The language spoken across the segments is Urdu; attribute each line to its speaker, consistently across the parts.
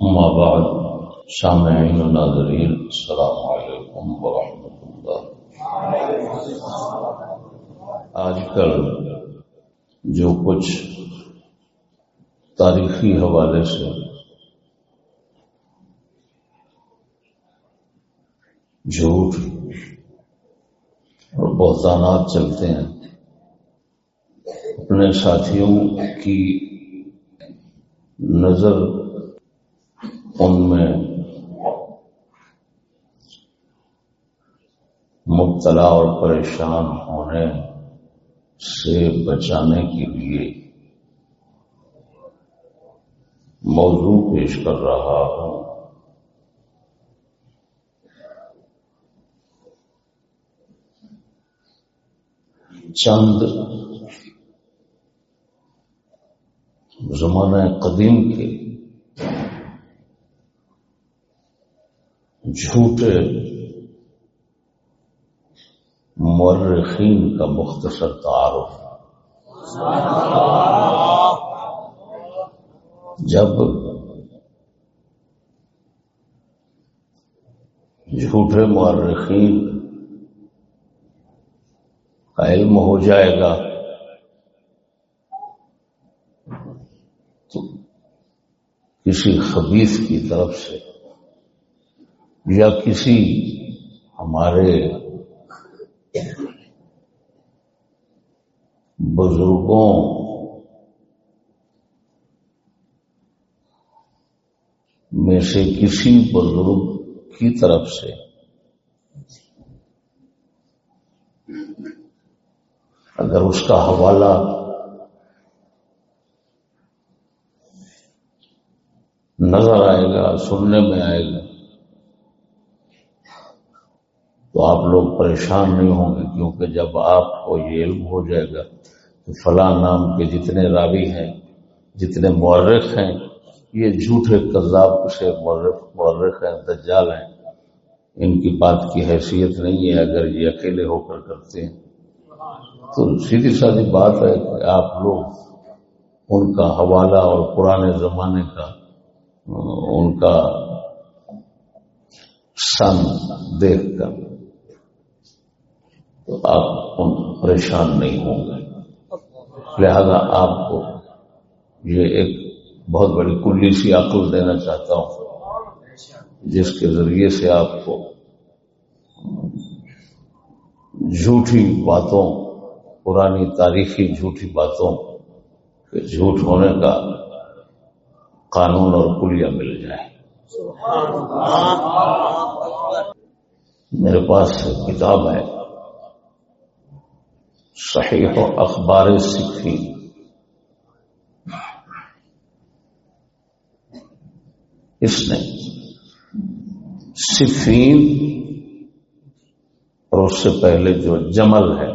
Speaker 1: اما بعد سامعین و ناظرین السلام علیکم ورحمۃ اللہ آج کل جو کچھ تاریخی حوالے سے جھوٹ اور بہتانات چلتے ہیں، اپنے ساتھیوں کی نظر ان میں مبتلا اور پریشان ہونے سے بچانے کے لیے موضوع پیش کر رہا ہوں۔ چند زمانہ قدیم کے جھوٹے مرخین کا مختصر تعارف۔ جب جھوٹے مرخین کا علم ہو جائے گا، تو کسی خبیص کی طرف سے یا کسی ہمارے بزرگوں میں سے کسی بزرگ کی طرف سے اگر اس کا حوالہ نظر آئے گا، سننے میں آئے گا تو آپ لوگ پریشان نہیں ہوں گے، کیونکہ جب آپ کو یہ علم ہو جائے گا تو فلاں نام کے جتنے راوی ہیں، جتنے مورخ ہیں، یہ جھوٹے کذاب سے مورخ ہیں، دجال ہیں۔ ان کی بات کی حیثیت نہیں ہے، اگر یہ اکیلے ہو کر کرتے ہیں۔ تو سیدھی سادی بات ہے کہ آپ لوگ ان کا حوالہ اور پرانے زمانے کا، ان کا سن دیکھ کر۔ تو آپ ان پریشان نہیں ہوں گے۔ لہذا آپ کو یہ ایک بہت بڑی کلی سی عقل دینا چاہتا ہوں جس کے ذریعے سے آپ کو جھوٹی باتوں پرانی تاریخی جھوٹی باتوں کے جھوٹ ہونے کا قانون اور کلیا مل جائے۔ میرے پاس کتاب ہے۔ صحیح و اخبار سکھی۔ اس نے صفین اور اس سے پہلے جو جمل ہے،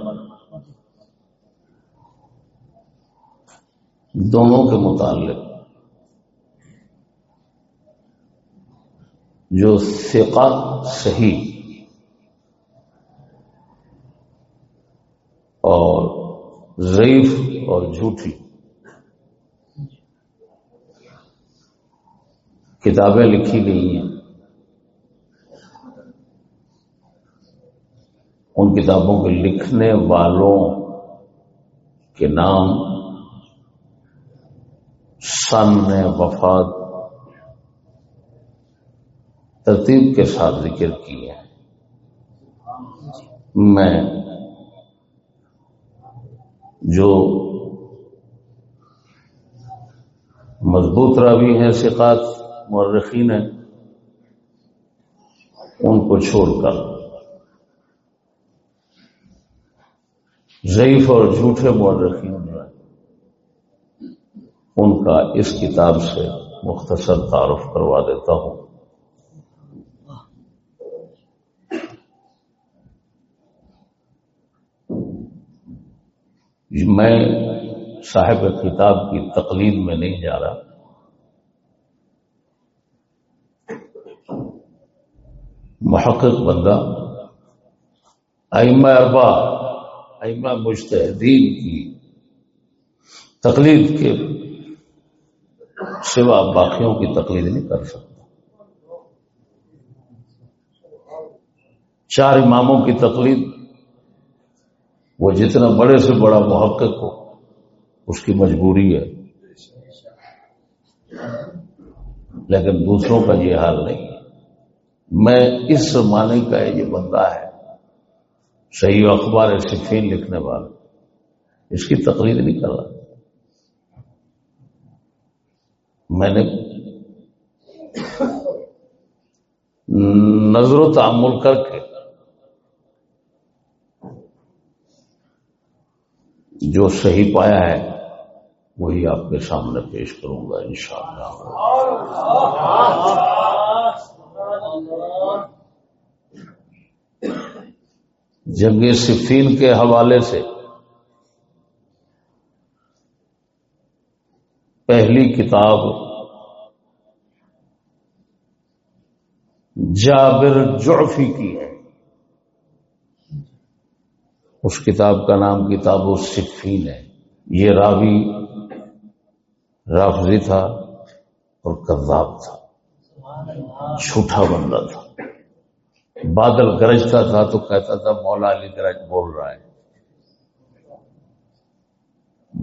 Speaker 1: دونوں کے متعلق، جو ثقہ صحیح اور ضعیف اور جھوٹی کتابیں لکھی گئی ہیں۔ ان کتابوں کے لکھنے والوں کے نام سن وفات ترتیب کے ساتھ ذکر کیے ہیں۔ میں جو مضبوط راوی ہیں سقات مرخین ہیں، ان کو چھوڑ کر۔ ضعیف اور جھوٹے مورخین ان کا اس کتاب سے مختصر تعارف کروا دیتا ہوں۔ جی، میں صاحب کتاب کی تقلید میں نہیں جا رہا۔ محقق بندہ، ائمہ اربا ائمہ مشتحدین کی تقلید کے سوا باقیوں کی تقلید نہیں کر سکتا۔ چار اماموں کی تقلید وہ جتنا بڑے سے بڑا محقق ہو، اس کی مجبوری ہے۔ لیکن دوسروں کا یہ حال نہیں۔ ہے میں اس زمانے کا یہ بندہ ہے، صحیح اخبار صفین لکھنے والا۔ اس کی تقریر نہیں کر رہا۔ میں نے نظر و تعمل کر کے جو صحیح پایا ہے، وہی آپ کے سامنے پیش کروں گا انشاءاللہ۔ جنگ صفین کے حوالے سے پہلی کتاب جابر جعفی کی ہے۔ اس کتاب کا نام کتاب الصفین ہے۔ یہ راوی رافضی تھا اور کذاب تھا۔ جھوٹا بندہ تھا۔ بادل گرجتا تھا تو کہتا تھا، مولا علی گرج بول رہا ہے۔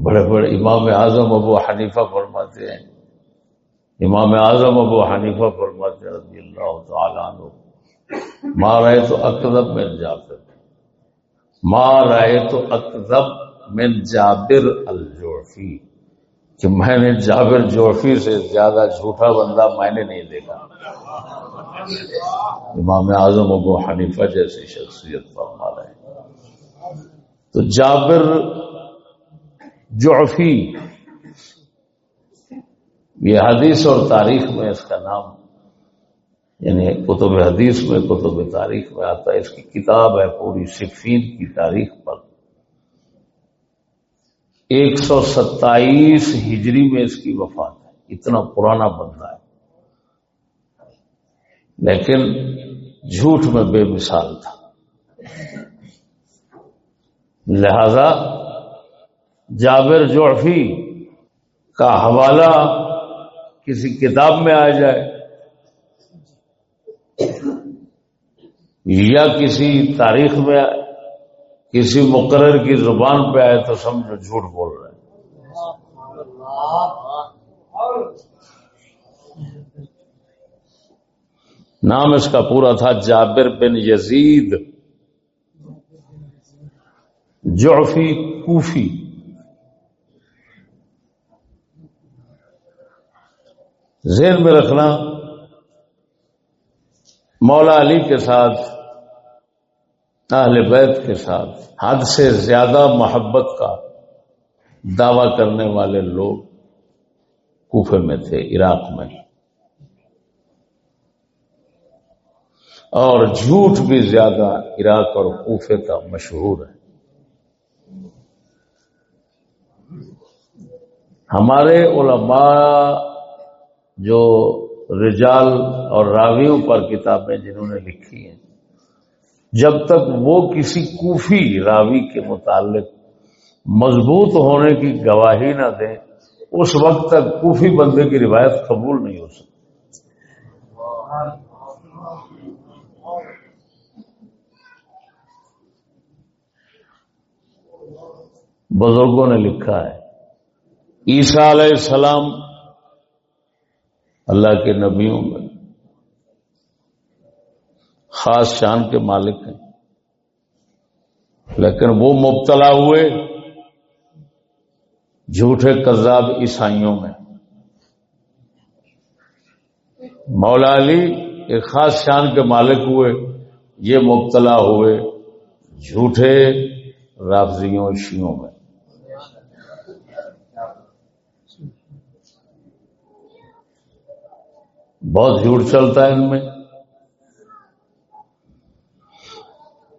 Speaker 1: بڑے بڑے امام اعظم ابو حنیفہ فرماتے ہیں۔ امام اعظم ابو حنیفہ فرماتے رضی اللہ تعالیٰ عنہ ماں تو اکدب میں جابر ماں رہے تو اکدب میں جابر الجوفی کہ میں نے جابر جوفی سے زیادہ جھوٹا بندہ میں نے نہیں دیکھا۔ امام اعظم ابو حنیفہ جیسی شخصیت فرما رہے تو جابر جعفی یہ حدیث اور تاریخ میں اس کا نام یعنی کتب حدیث میں، کتب تاریخ میں آتا ہے، اس کی کتاب ہے پوری صفین کی تاریخ پر۔ ایک سو ستائیس ہجری میں اس کی وفات ہے۔ اتنا پرانا بندہ ہے۔ لیکن جھوٹ میں بے مثال تھا۔ لہذا جابر جوفی کا حوالہ کسی کتاب میں آ جائے۔ یا کسی تاریخ میں آئے، کسی مقرر کی زبان پہ آئے تو سمجھو جھوٹ بول رہے ہیں۔ نام اس کا پورا تھا جابر بن یزید۔ جعفی کوفی۔ ذہن میں رکھنا مولا علی کے ساتھ، اہل بیت کے ساتھ، حد سے زیادہ محبت کا دعوی کرنے والے لوگ کوفے میں تھے، عراق میں۔ اور جھوٹ بھی زیادہ عراق اور کوفے کا مشہور ہے۔ ہمارے علماء جو رجال اور راویوں پر کتابیں جنہوں نے لکھی ہیں۔ جب تک وہ کسی کوفی راوی کے متعلق مضبوط ہونے کی گواہی نہ دیں اس وقت تک کوفی بندے کی روایت قبول نہیں ہو سکتی۔ بزرگوں نے لکھا ہے، عیسیٰ علیہ السلام اللہ کے نبیوں میں خاص شان کے مالک ہیں۔ لیکن وہ مبتلا ہوئے جھوٹے قذاب عیسائیوں میں۔ مولا علی ایک خاص شان کے مالک ہوئے، یہ مبتلا ہوئے جھوٹے رافضیوں شیوں میں۔ بہت جھوٹ چلتا ہے ان میں۔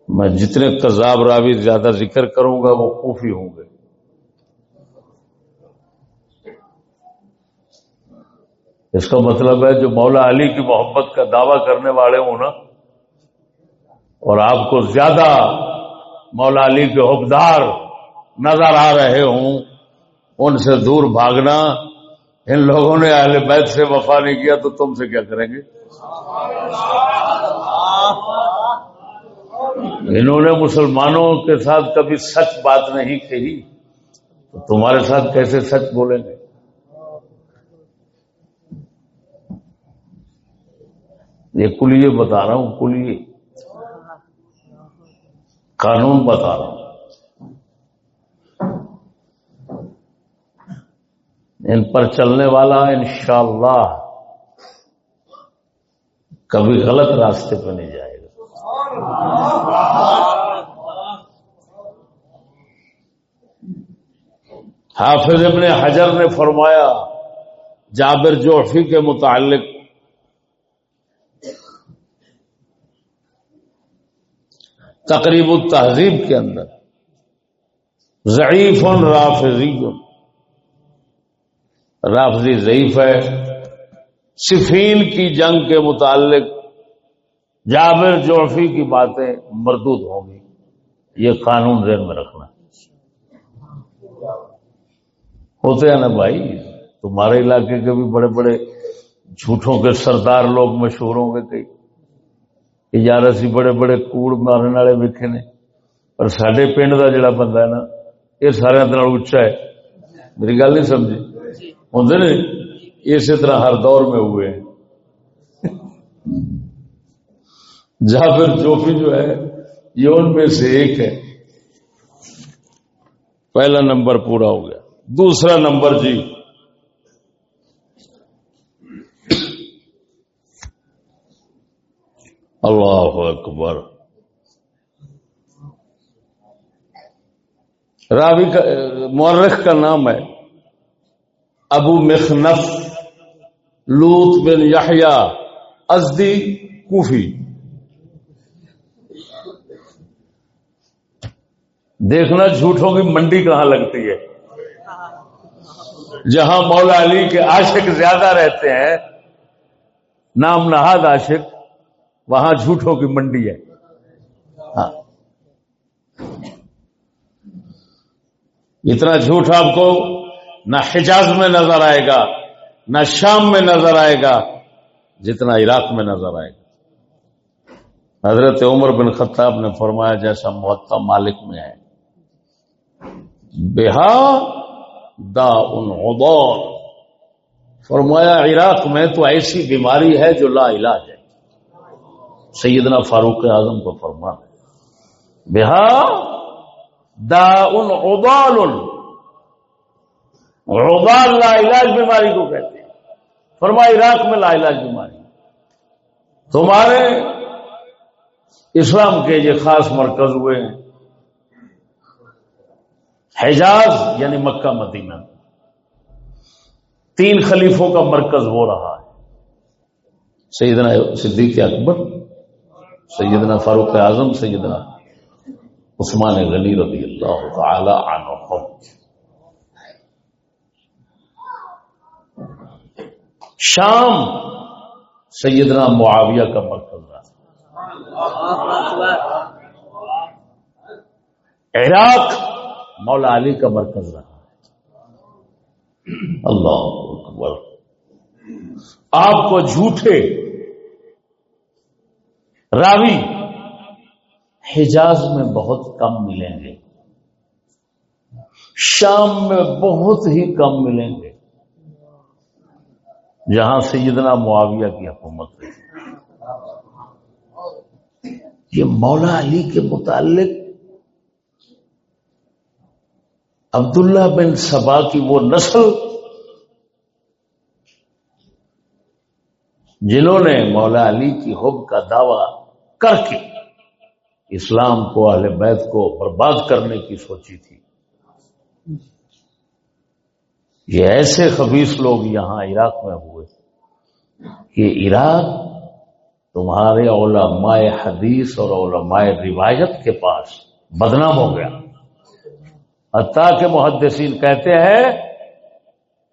Speaker 1: میں جتنے کذاب راوی زیادہ ذکر کروں گا، وہ کوفی ہوں گے۔ اس کا مطلب ہے، جو مولا علی کی محبت کا دعوی کرنے والے ہوں نا، اور آپ کو زیادہ مولا علی کے حقدار نظر آ رہے ہوں، ان سے دور بھاگنا ان لوگوں نے اہل بیت سے وفا نہیں کیا تو تم سے کیا کریں گے؟ انہوں نے مسلمانوں کے ساتھ کبھی سچ بات نہیں کہی، تو تمہارے ساتھ کیسے سچ بولیں گے؟ یہ کلیے بتا رہا ہوں، کلیے۔ قانون بتا رہا ہوں۔ ان پر چلنے والا انشاءاللہ کبھی غلط راستے پہ نہیں جائے گا۔ حافظ ابن حجر نے فرمایا، جابر جوفی کے متعلق، تقریب التہذیب کے اندر، ضعیف رافضی۔ رافضی ضعیف ہے۔ صفین کی جنگ کے متعلق جابر جوفی کی باتیں مردود ہوں گی۔ یہ قانون ذہن میں رکھنا۔ ہوتے ہیں نا بھائی، تمہارے علاقے کے بھی بڑے بڑے جھوٹوں کے سردار لوگ مشہور ہوں گے کئی یار اسی بڑے بڑے کوڑ مارنے والے ویکے نے۔ پر سڈے پنڈ کا جڑا بندہ ہے نا، یہ سارے اچا ہے۔ میری گل نہیں سمجھی۔ ہوں نے، اسی طرح ہر دور میں ہوئے۔ جابر جوفی جو ہے، یہ ان میں سے ایک ہے۔ پہلا نمبر پورا ہو گیا۔ دوسرا نمبر جی۔ اللہ اکبر۔ راوی کا، مورخ کا نام ہے۔ ابو مخنف لوت بن یحیا ازدی، کوفی۔ دیکھنا جھوٹوں کی منڈی کہاں لگتی ہے؟ جہاں مولا علی کے عاشق زیادہ رہتے ہیں، نام نہاد عاشق، وہاں جھوٹوں کی منڈی ہے۔ ہاں۔ اتنا جھوٹ آپ کو نہ حجاز میں نظر آئے گا، نہ شام میں نظر آئے گا، جتنا عراق میں نظر آئے گا۔ حضرت عمر بن خطاب نے فرمایا، جیسا محتا مالک میں ہے۔ بہا دا ان عبور فرمایا، عراق میں تو ایسی بیماری ہے جو لا علاج ہے۔ سیدنا فاروق اعظم کو فرما بہا دا ان عبال روبال لا علاج بیماری کو کہتے ہیں۔ فرما عراق میں لا علاج بیماری۔ تمہارے اسلام کے یہ خاص مرکز ہوئے ہیں۔ حجاز یعنی مکہ، مدینہ۔ تین خلیفوں کا مرکز ہو رہا ہے۔ سیدنا صدیق اکبر، سیدنا فاروق اعظم، سیدنا عثمان غنی رضی اللہ تعالی عنہ شام سیدنا معاویہ کا مرکز رہا عراق مولا علی کا مرکز رہا اللہ اکبر۔ آپ کو جھوٹے راوی حجاز میں بہت کم ملیں گے۔ شام میں بہت ہی کم ملیں گے۔ جہاں سیدنا معاویہ کی حکومت رہی۔ یہ مولا علی کے متعلق عبداللہ بن سبا کی وہ نسل جنہوں نے مولا علی کی حب کا دعوی کر کے اسلام کو اہل بیت کو برباد کرنے کی سوچی تھی۔ یہ ایسے خبیص لوگ یہاں عراق میں ہوئے۔ کہ عراق تمہارے علماء حدیث اور علماء روایت کے پاس بدنام ہو گیا۔ حتیٰ کہ محدثین کہتے ہیں،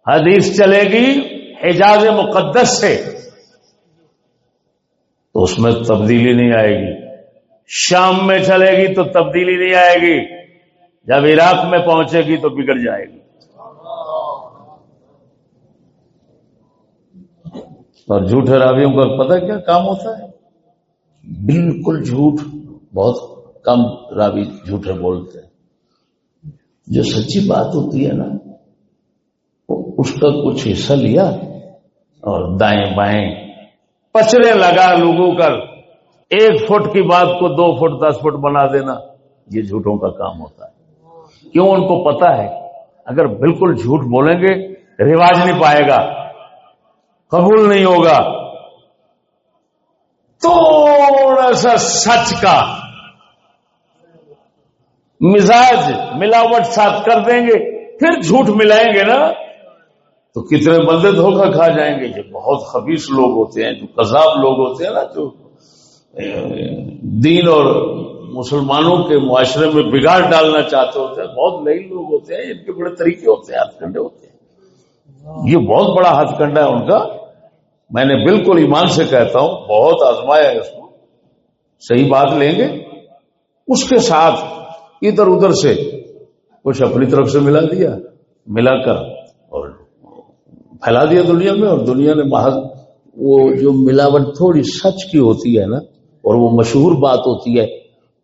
Speaker 1: حدیث چلے گی حجاز مقدس سے۔ تو اس میں تبدیلی نہیں آئے گی۔ شام میں چلے گی تو تبدیلی نہیں آئے گی۔ جب عراق میں پہنچے گی تو بگڑ جائے گی۔ اور جھوٹے راویوں کا پتہ کیا کام ہوتا ہے؟ بالکل جھوٹ، بہت کم راوی جھوٹے بولتے ہیں۔ جو سچی بات ہوتی ہے نا اس کا کچھ حصہ لیا اور دائیں بائیں پچڑے لگا لوگوں کا ایک فٹ کی بات کو دو فٹ، دس فٹ بنا دینا، یہ جھوٹوں کا کام ہوتا ہے۔ کیوں؟ ان کو پتا ہے۔ اگر بالکل جھوٹ بولیں گے، رواج نہیں پائے گا۔ قبول نہیں ہوگا۔ تھوڑا سا سچ کا مزاج ملاوٹ ساتھ کر دیں گے، پھر جھوٹ ملائیں گے نا۔ تو کتنے بندے دھوکہ کھا جائیں گے؟ یہ بہت خبیص لوگ ہوتے ہیں، جو کذاب لوگ ہوتے ہیں نا، جو دین اور مسلمانوں کے معاشرے میں بگاڑ ڈالنا چاہتے ہوتے ہیں۔ بہت نئی لوگ ہوتے ہیں، ان کے بڑے طریقے ہوتے ہیں ہاتھ کنڈے ہوتے ہیں۔ یہ بہت بڑا ہاتھ کنڈا ہے ان کا۔ میں نے بالکل ایمان سے کہتا ہوں، بہت آزمایا ہے اس کو۔ صحیح بات لیں گے۔ اس کے ساتھ ادھر ادھر سے کچھ اپنی طرف سے ملا دیا، ملا کر اور پھیلا دیا دنیا میں۔ اور دنیا نے محض وہ جو ملاوٹ تھوڑی سچ کی ہوتی ہے نا، اور وہ مشہور بات ہوتی ہے،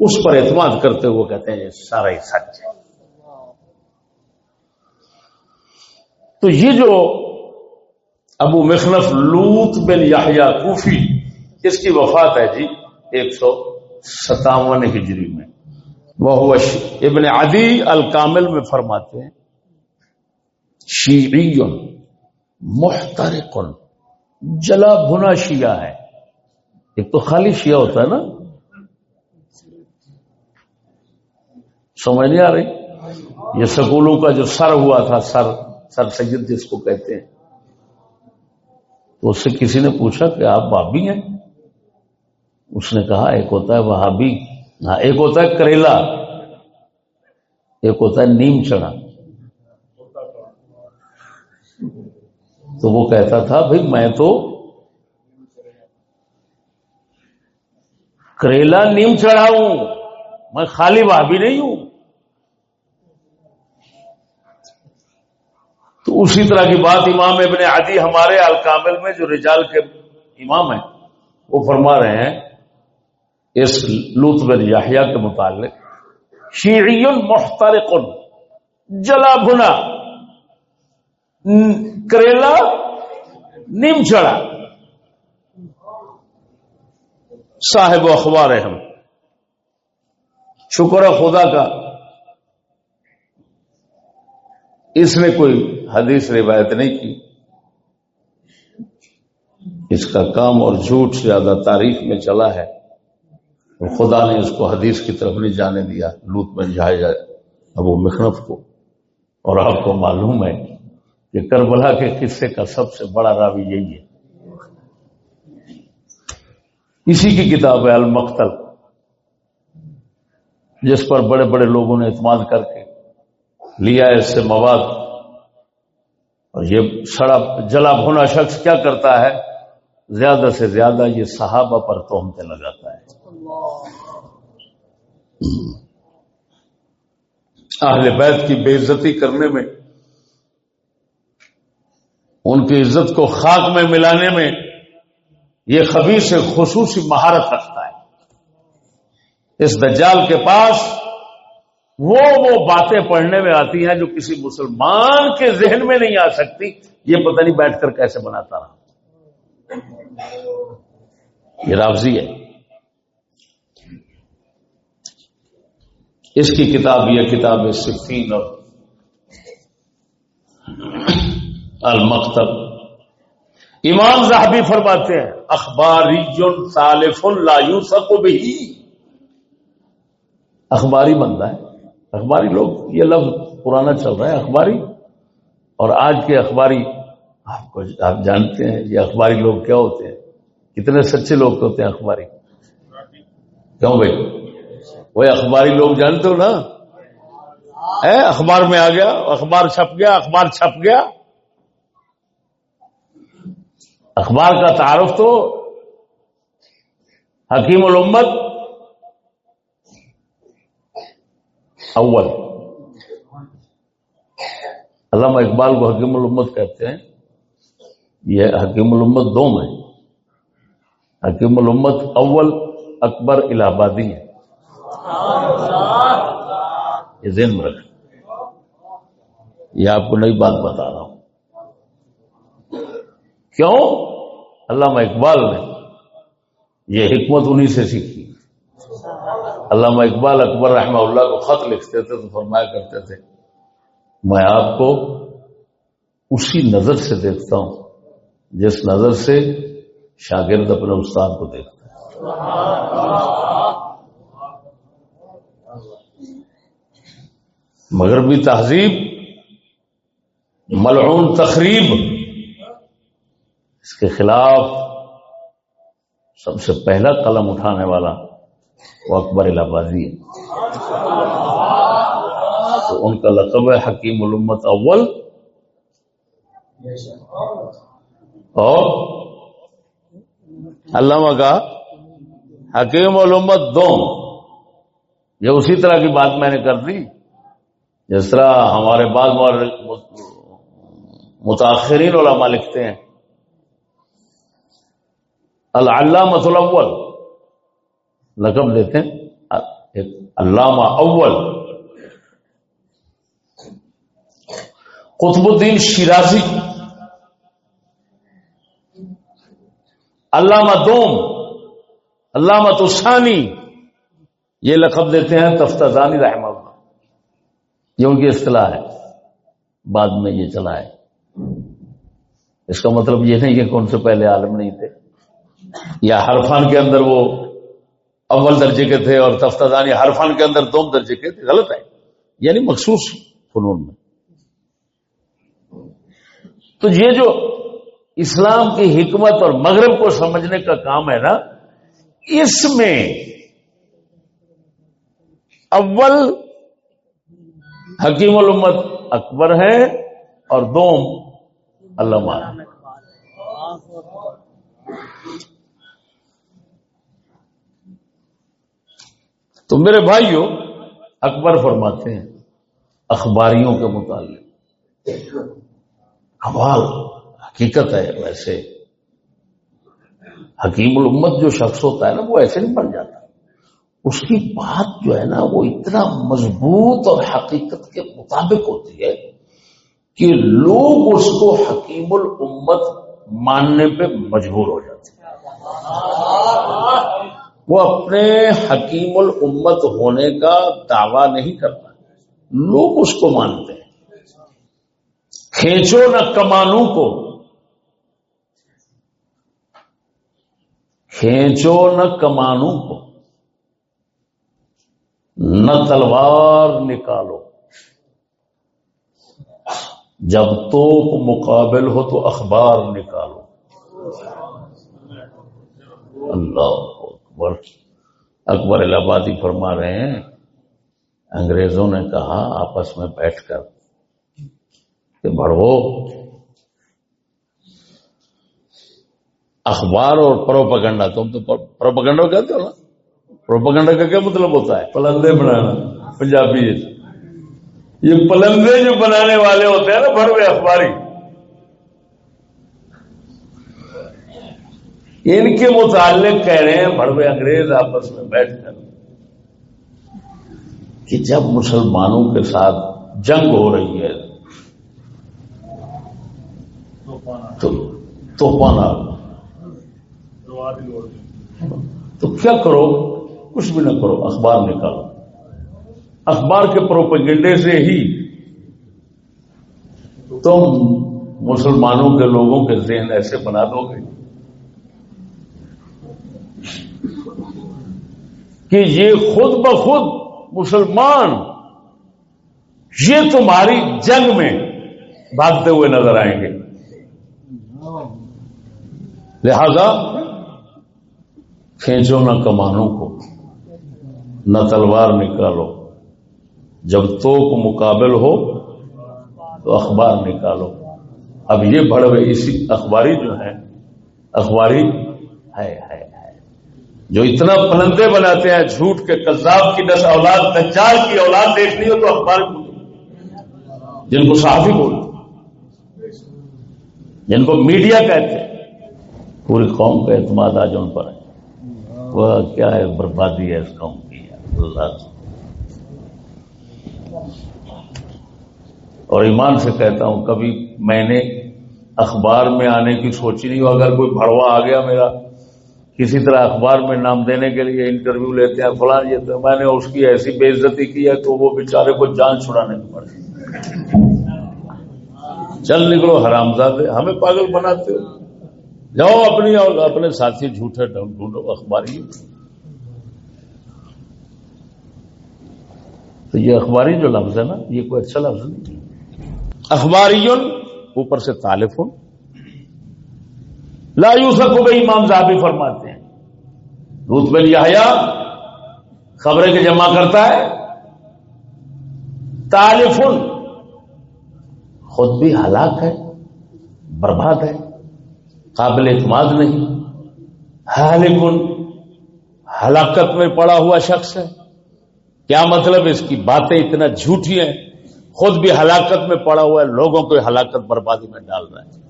Speaker 1: اس پر اعتماد کرتے ہوئے کہتے ہیں سارا ہی سچ ہے۔ تو یہ جو ابو مخلف لوت بن یاحیا کوفی، اس کی وفات ہے جی ایک سو ستاون ہجری میں۔ وہ ابن عدی الکامل میں فرماتے ہیں، شیعی محترق، جلا بھنا شیعہ ہے۔ ایک تو خالی شیعہ ہوتا ہے نا۔ سمجھ نہیں آ رہی؟ یہ سکولوں کا جو سر ہوا تھا، سر سر سید جس کو کہتے ہیں۔ تو اس سے کسی نے پوچھا کہ آپ بابی ہیں؟ اس نے کہا، ایک ہوتا ہے وہابی۔ ہاں ایک ہوتا ہے کریلا۔ ایک ہوتا ہے نیم چڑا تو وہ کہتا تھا، بھائی، میں تو کریلا نیم چڑھا ہوں میں خالی بھابھی نہیں ہوں۔ اسی طرح کی بات امام ابن عدی ہمارے الکامل میں جو رجال کے امام ہیں، وہ فرما رہے ہیں، اس لوت بن یاحیہ کے متعلق، شیعی محترق، جلا بنا کریلا، نیم چڑا صاحب اخبار ہم۔ شکر ہے خدا کا اس نے کوئی حدیث روایت نہیں کی۔ اس کا کام اور جھوٹ زیادہ تاریخ میں چلا ہے۔ خدا نے اس کو حدیث کی طرف نہیں جانے دیا۔ لوت بن جائے جائے ابو مخنف کو۔ اور آپ کو معلوم ہے کہ کربلا کے قصے کا سب سے بڑا راوی یہی ہے۔ اسی کی کتاب ہے المختل جس پر بڑے بڑے لوگوں نے اعتماد کر کے لیا اس سے مواد۔ اور یہ سڑا جلا بھونا شخص کیا کرتا ہے؟ زیادہ سے زیادہ یہ صحابہ پر توہمتے لگاتا ہے۔ اہل بیت کی بے عزتی کرنے میں، ان کی عزت کو خاک میں ملانے میں یہ خبیر سے خصوصی مہارت رکھتا ہے۔ اس دجال کے پاس وہ وہ باتیں پڑھنے میں آتی ہیں جو کسی مسلمان کے ذہن میں نہیں آ سکتی، یہ پتہ نہیں بیٹھ کر کیسے بناتا رہا۔ یہ رافضی ہے۔ اس کی کتاب یہ کتاب صفین اور المکتب۔ امام صاحبی فرماتے ہیں اخباری صالف اللہ یوسف بھی اخباری بندہ ہے۔ اخباری لوگ، یہ لفظ پرانا چل رہا ہے، اخباری۔ اور آج کے اخباری، آپ کو آپ جانتے ہیں، یہ اخباری لوگ کیا ہوتے ہیں؟ کتنے سچے لوگ ہوتے ہیں اخباری؟ کیوں بھائی؟ وہ اخباری لوگ جانتے ہو نا؟ اے، اخبار میں آ گیا، اخبار چھپ گیا، اخبار چھپ گیا۔ اخبار کا تعارف تو حکیم الامت اول۔ علامہ اقبال کو حکیم الامت کہتے ہیں، یہ حکیم الامت دو میں حکیم الامت اول، اکبر الہ آبادی ہے یہ ذہن میں رکھ یہ آپ کو نئی بات بتا رہا ہوں۔ کیوں؟ علامہ اقبال نے یہ حکمت انہی سے سیکھی۔ علامہ اقبال اکبر رحمہ اللہ کو خط لکھتے تھے تو فرمایا کرتے تھے، میں آپ کو اسی نظر سے دیکھتا ہوں، جس نظر سے شاگرد اپنے استاد کو دیکھتا ہے۔ مگر بھی تہذیب، ملعون تقریب اس کے خلاف سب سے پہلا قلم اٹھانے والا اکبر الہ ہے تو ان کا لقب ہے حکیم الامت اول. اور علامہ کا حکیم الامت دو. یہ اسی طرح کی بات میں نے کر دی. جس طرح ہمارے بعض متاثرین علماء لکھتے ہیں. العلامہ الاول. لقب دیتے ہیں۔ علامہ اول۔ قطب الدین شیرازی۔ علامہ دوم۔ علامہ توسانی یہ لقب دیتے ہیں تفتانی رحمہ اللہ۔ یہ ان کی اصطلاح ہے۔ بعد میں یہ چلا ہے۔ اس کا مطلب یہ نہیں کہ کون سے پہلے عالم نہیں تھے۔ یا حرفان کے اندر وہ اول درجے کے تھے اور تفتانی حرفان کے اندر دو درجے کے تھے، غلط ہے۔ یعنی مخصوص فنون میں۔ تو یہ جو اسلام کی حکمت اور مغرب کو سمجھنے کا کام ہے نا، اس میں اول حکیم الامت اکبر ہے اور دوم علامہ۔ تو میرے بھائیوں، اکبر فرماتے ہیں، اخباریوں کے متعلق۔ حوال حقیقت ہے ویسے۔ حکیم الامت جو شخص ہوتا ہے نا، وہ ایسے نہیں بن جاتا۔ اس کی بات جو ہے نا، وہ اتنا مضبوط اور حقیقت کے مطابق ہوتی ہے کہ لوگ اس کو حکیم الامت ماننے پہ مجبور ہو جاتے ہیں۔ وہ اپنے حکیم الامت ہونے کا دعوی نہیں کرتا۔ لوگ اس کو مانتے ہیں۔ کھینچو نہ کمانو کو۔ کھینچو نہ کمانو کو۔ نہ تلوار نکالو۔ جب تو مقابل ہو تو اخبار نکالو۔ اللہ۔ اکبر اکبر الہبادی فرما رہے ہیں۔ انگریزوں نے کہا آپس میں بیٹھ کر کہ بڑھو۔ اخبار اور پروپگنڈا تم تو پروپگنڈا کہتے ہو نا؟ پروپگنڈا کا کیا مطلب ہوتا ہے؟ پلندے بنانا۔ پنجابی۔ یہ پلندے جو بنانے والے ہوتے ہیں نا بڑوے اخباری۔ ان کے متعلق کہہ رہے ہیں، بڑوے انگریز، آپس میں بیٹھ کر۔ کہ جب مسلمانوں کے ساتھ جنگ ہو رہی ہے، تو پانا تو کیا کرو؟ کچھ بھی نہ کرو، اخبار نکالو۔ اخبار کے پروپیگنڈے سے ہی تم مسلمانوں کے لوگوں کے ذہن ایسے بنا دو گے۔ کہ یہ خود بخود مسلمان یہ تمہاری جنگ میں بھاگتے ہوئے نظر آئیں گے۔ لہذا کھینچو نہ کمانوں کو، نہ تلوار نکالو۔ جب تو مقابل ہو تو اخبار نکالو۔ اب یہ بڑے اسی اخباری جو ہے اخباری ہے ہے۔ جو اتنا پلندے بناتے ہیں، جھوٹ کے کذاب کی نس اولاد، دجال کی اولاد دیکھنی ہو تو اخبار جن کو صحافی بولتے جن کو میڈیا کہتے ہیں، پوری قوم کا اعتماد آج ان پر ہے۔ وہ کیا ہے، بربادی ہے اس قوم کی اللہ اور ایمان سے کہتا ہوں، کبھی میں نے اخبار میں آنے کی سوچی نہیں ہو، اگر کوئی بڑوا آ گیا میرا کسی طرح اخبار میں نام دینے کے لیے انٹرویو لیتے ہیں فلان یہ تو میں نے اس کی ایسی بے عزتی کی ہے تو وہ بیچارے کو جان چھڑانے کی پڑے چل نکلو حرام زادے ہمیں پاگل بناتے ہو۔ جاؤ اپنی اور اپنے ساتھی جھوٹے ڈھونڈو اخباری۔ تو یہ اخباری جو لفظ ہے نا، یہ کوئی اچھا لفظ نہیں۔ اخباری اوپر سے تالف لا یوسف کو گئی امام صاحب فرماتے ہیں۔ روت بن یا خبریں کے جمع کرتا ہے۔ تالف خود بھی ہلاک ہے، برباد ہے، قابل اعتماد نہیں۔ حالک ہلاکت میں پڑا ہوا شخص ہے۔ کیا مطلب اس کی باتیں اتنا جھوٹی ہیں؟ خود بھی ہلاکت میں پڑا ہوا ہے، لوگوں کو ہلاکت بربادی میں ڈال رہا ہے۔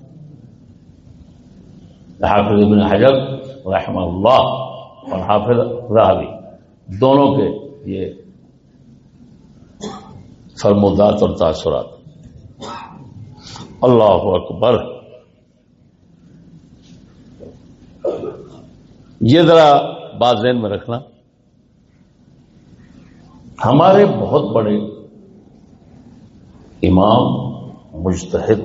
Speaker 1: حافظ ابن حجر رحمہ اللہ اور حافظ راہوی دونوں کے یہ فرمودات اور تاثرات۔ اللہ اکبر۔ یہ ذرا بات ذہن میں رکھنا۔ ہمارے بہت بڑے امام، مجتہد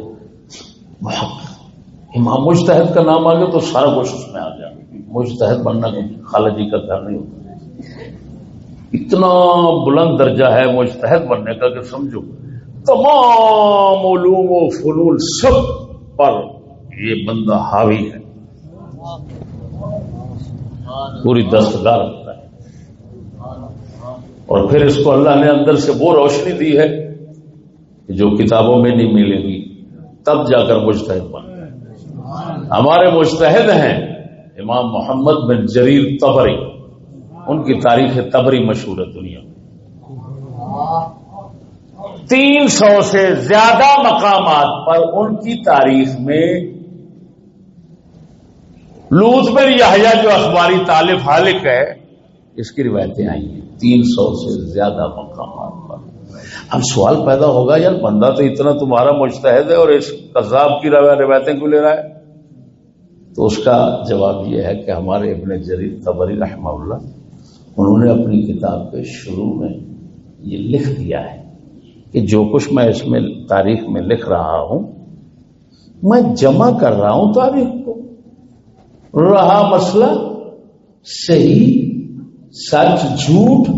Speaker 1: امام مجتہد کا نام آ گیا تو سارا کچھ اس میں آ گیا مجتہد بننا خالہ جی کا گھر نہیں ہوتا۔ اتنا بلند درجہ ہے مجتہد بننے کا کہ سمجھو، تمام علوم و فلول سب پر یہ بندہ حاوی ہے۔ پوری دستگاہ رکھتا ہے۔ اور پھر اس کو اللہ نے اندر سے وہ روشنی دی ہے جو کتابوں میں نہیں ملے گی، تب جا کر مجتہد بن۔ ہمارے مستحد ہیں امام محمد بن جریر تبری ان کی تاریخ تبری مشہور ہے دنیا۔ تین سو سے زیادہ مقامات پر ان کی تاریخ میں لوت بن یہ جو اخباری طالب حالق ہے، اس کی روایتیں آئی ہیں۔ تین سو سے زیادہ مقامات پر۔ اب سوال پیدا ہوگا، یار بندہ تو اتنا تمہارا مشتحد ہے اور اس قذاب کی روایتیں کیوں لے رہا ہے؟ تو اس کا جواب یہ ہے کہ ہمارے ابن جریر تبری رحمہ اللہ، انہوں نے اپنی کتاب کے شروع میں یہ لکھ دیا ہے کہ جو کچھ میں اس میں تاریخ میں لکھ رہا ہوں، میں جمع کر رہا ہوں تاریخ کو۔ رہا مسئلہ صحیح، سچ، جھوٹ،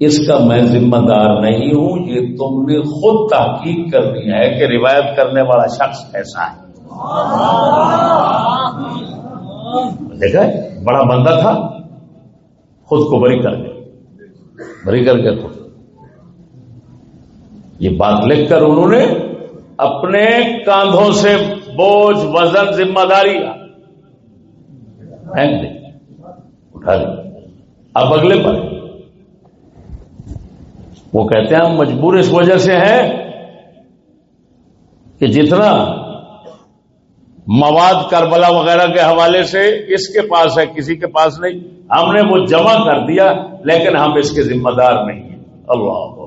Speaker 1: اس کا میں ذمہ دار نہیں ہوں، یہ تم نے خود تحقیق کرنی ہے کہ روایت کرنے والا شخص کیسا ہے۔ دیکھا بڑا بندہ تھا، خود کو بری کر گیا۔ بری کر گیا خود۔ یہ بات لکھ کر انہوں نے اپنے کاندھوں سے بوجھ، وزن، ذمہ داری پھینک دے اٹھا دے اب اگلے پر۔ وہ کہتے ہیں، ہم مجبور اس وجہ سے ہیں کہ جتنا مواد کربلا وغیرہ کے حوالے سے اس کے پاس ہے، کسی کے پاس نہیں۔ ہم نے وہ جمع کر دیا، لیکن ہم اس کے ذمہ دار نہیں ہیں۔ اللہ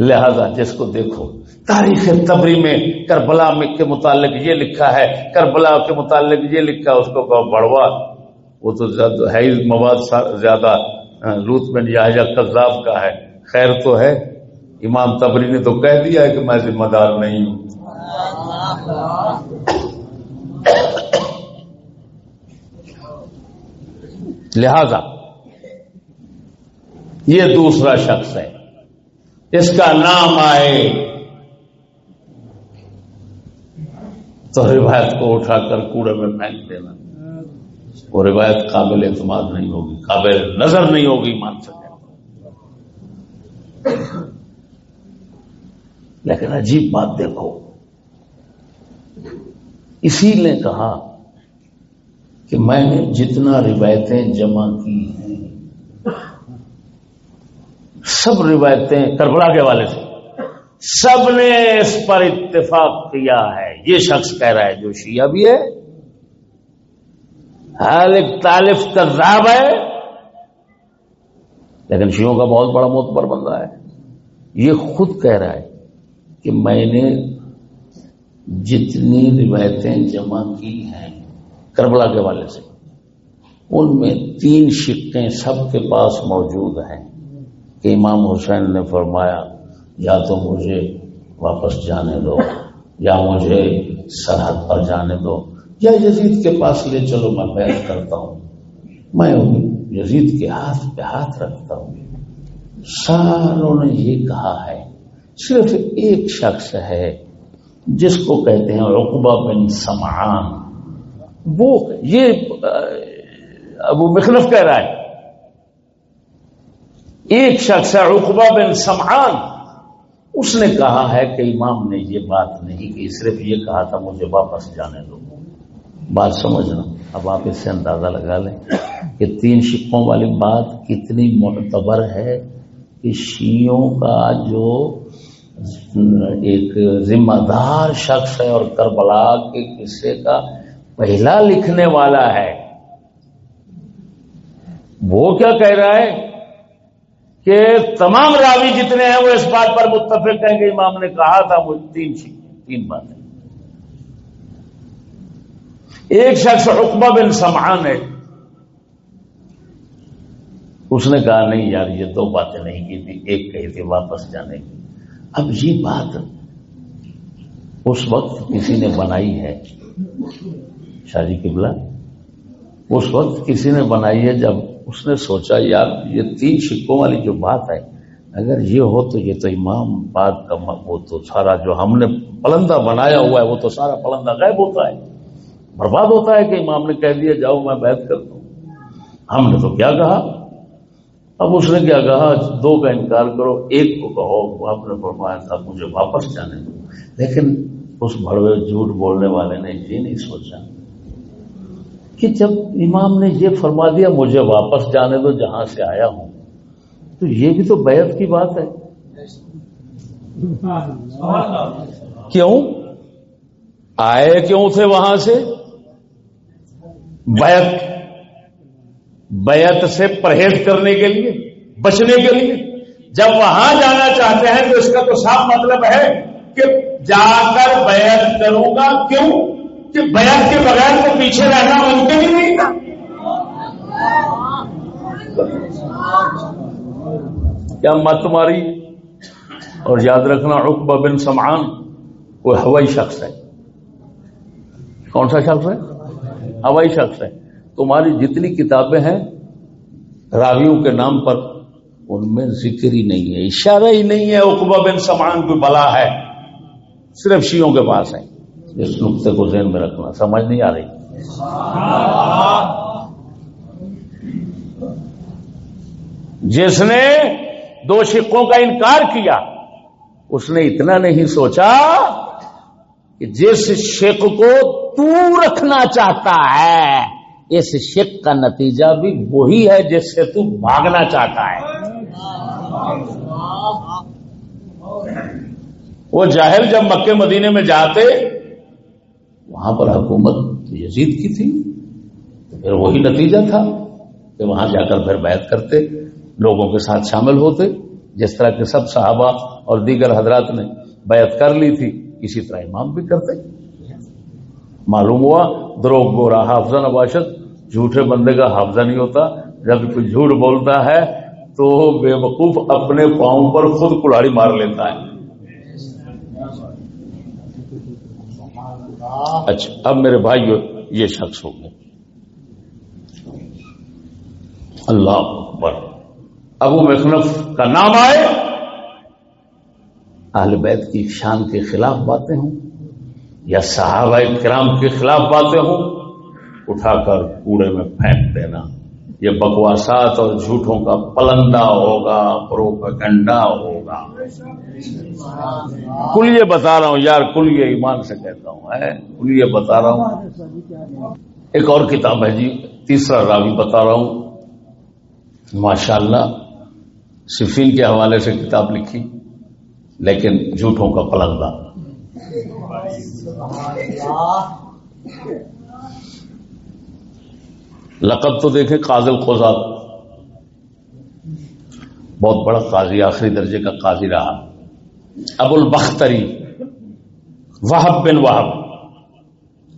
Speaker 1: لہذا جس کو دیکھو، تاریخ تبری میں کربلا کے متعلق یہ لکھا ہے، کربلا کے متعلق یہ لکھا، اس کو کہو بڑوا۔ وہ تو ہے مواد زیادہ ہاں، لوت میں یا کذاب کا ہے۔ خیر تو ہے۔ امام تبری نے تو کہہ دیا ہے کہ میں ذمہ دار نہیں ہوں۔ لہذا، یہ دوسرا شخص ہے۔ اس کا نام آئے۔ تو روایت کو اٹھا کر کوڑے میں پھینک دینا۔ وہ روایت قابل اعتماد نہیں ہوگی، قابل نظر نہیں ہوگی، مان سکے لیکن عجیب بات دیکھو۔ اسی نے کہا کہ میں نے جتنا روایتیں جمع کی ہیں، سب روایتیں کربلا کے والے سے۔ سب نے اس پر اتفاق کیا ہے۔ یہ شخص کہہ رہا ہے، جو شیعہ بھی ہے طالف کذاب ہے، لیکن شیوں کا بہت بڑا موتبر بندہ ہے۔ یہ خود کہہ رہا ہے کہ میں نے جتنی روایتیں جمع کی ہیں کربلا کے والے سے، ان میں تین شکیں سب کے پاس موجود ہیں۔ کہ امام حسین نے فرمایا، یا تو مجھے واپس جانے دو، یا مجھے سرحد پر جانے دو۔ یا یزید کے پاس لے چلو، میں بیعت کرتا ہوں۔ میں یزید کے ہاتھ پہ ہاتھ رکھتا ہوں۔ ساروں نے یہ کہا ہے صرف ایک شخص ہے جس کو کہتے ہیں عقبہ بن سمعان۔ وہ یہ ابو مخلف کہہ رہا ہے۔ ایک شخص ہے عقبہ بن سمعان۔ اس نے کہا ہے کہ امام نے یہ بات نہیں کی، صرف یہ کہا تھا مجھے واپس جانے دو۔ بات سمجھنا اب آپ اس سے اندازہ لگا لیں کہ تین شکوں والی بات کتنی معتبر ہے کہ شیوں کا جو ایک ذمہ دار شخص ہے اور کربلا کے قصے کا پہلا لکھنے والا ہے۔ وہ کیا کہہ رہا ہے کہ تمام راوی جتنے ہیں وہ اس بات پر متفق ہیں کہ امام نے کہا تھا وہ تین تین باتیں۔ ایک شخص حکمہ بن سمان ہے۔ اس نے کہا نہیں یار یہ دو باتیں نہیں کی تھی، ایک کہی تھی واپس جانے کی۔ اب یہ بات اس وقت کسی نے بنائی ہے۔ شادی قبلہ اس وقت کسی نے بنائی ہے جب اس نے سوچا، یار، یہ تین شکوں والی جو بات ہے، اگر یہ ہو تو یہ تو امام بات کا وہ تو سارا جو ہم نے پلندہ بنایا ہوا ہے، وہ تو سارا پلندہ غائب ہوتا ہے۔ برباد ہوتا ہے کہ امام نے کہہ دیا، جاؤ، میں بیت کرتا ہوں۔ ہم نے تو کیا کہا؟ اب اس نے کیا کہا، دو کا انکار کرو، ایک کو کہو آپ نے فرمایا تھا مجھے واپس جانے دو۔ لیکن اس بڑوے جھوٹ بولنے والے نے یہ نہیں سوچا کہ جب امام نے یہ فرما دیا، مجھے واپس جانے دو جہاں سے آیا ہوں۔ تو یہ بھی تو بیعت کی بات ہے۔ کیوں؟ آئے کیوں تھے وہاں سے؟ بیعت۔ بیعت سے پرہیز کرنے کے لیے، بچنے کے لیے۔ جب وہاں جانا چاہتے ہیں تو اس کا تو صاف مطلب ہے کہ جا کر بیعت کروں گا۔ کیوں؟ کہ بیعت کے بغیر تو پیچھے رہنا ممکن ہی نہیں۔ تھا کیا مت تمہاری اور یاد رکھنا، عقبہ بن سمان وہ ہوائی شخص ہے۔ کون سا شخص ہے؟ ہوائی شخص ہے۔ تمہاری جتنی کتابیں ہیں، راویوں کے نام پر ان میں ذکر ہی نہیں ہے، اشارہ ہی نہیں ہے اقبا بن سمان کوئی بلا ہے، صرف شیوں کے پاس ہے اس نقطے کو ذہن میں رکھنا، سمجھ نہیں آ رہی۔ جس نے دو شکوں کا انکار کیا، اس نے اتنا نہیں سوچا کہ جس شک کو تو رکھنا چاہتا ہے۔ اس شک کا نتیجہ بھی وہی ہے جس سے تو بھاگنا چاہتا ہے۔ وہ جاہل جب مکے مدینے میں جاتے، وہاں پر حکومت یزید کی تھی۔ تو پھر وہی نتیجہ تھا کہ وہاں جا کر پھر بیعت کرتے، لوگوں کے ساتھ شامل ہوتے۔ جس طرح کے سب صحابہ اور دیگر حضرات نے بیعت کر لی تھی، اسی طرح امام بھی کرتے۔ معلوم ہوا دروگ گورا حافظہ نباشت جھوٹے بندے کا حافظہ نہیں ہوتا۔ جب کوئی جھوٹ بولتا ہے، تو بے وقوف اپنے پاؤں پر خود کلاڑی مار لیتا ہے۔ اچھا اب میرے بھائی یہ شخص ہو گئے۔ اللہ اکبر۔ ابو مخنف کا نام آئے۔ اہل بیت کی شان کے خلاف باتیں ہوں۔ یا صحابہ کرام کے خلاف باتیں ہوں، اٹھا کر کوڑے میں پھینک دینا۔ یہ بکواسات اور جھوٹوں کا پلندہ ہوگا پروپگنڈا ہوگا۔ کل یہ بتا رہا ہوں، یار، کل یہ ایمان سے کہتا ہوں کل یہ بتا رہا ہوں۔ ایک اور کتاب ہے جی تیسرا راوی بتا رہا ہوں۔ ماشاء اللہ صفین کے حوالے سے کتاب لکھی، لیکن جھوٹوں کا پلندہ لقب تو دیکھیں قاضل قزاد بہت بڑا قاضی، آخری درجے کا قاضی رہا۔ ابو البختری وحب بن وحب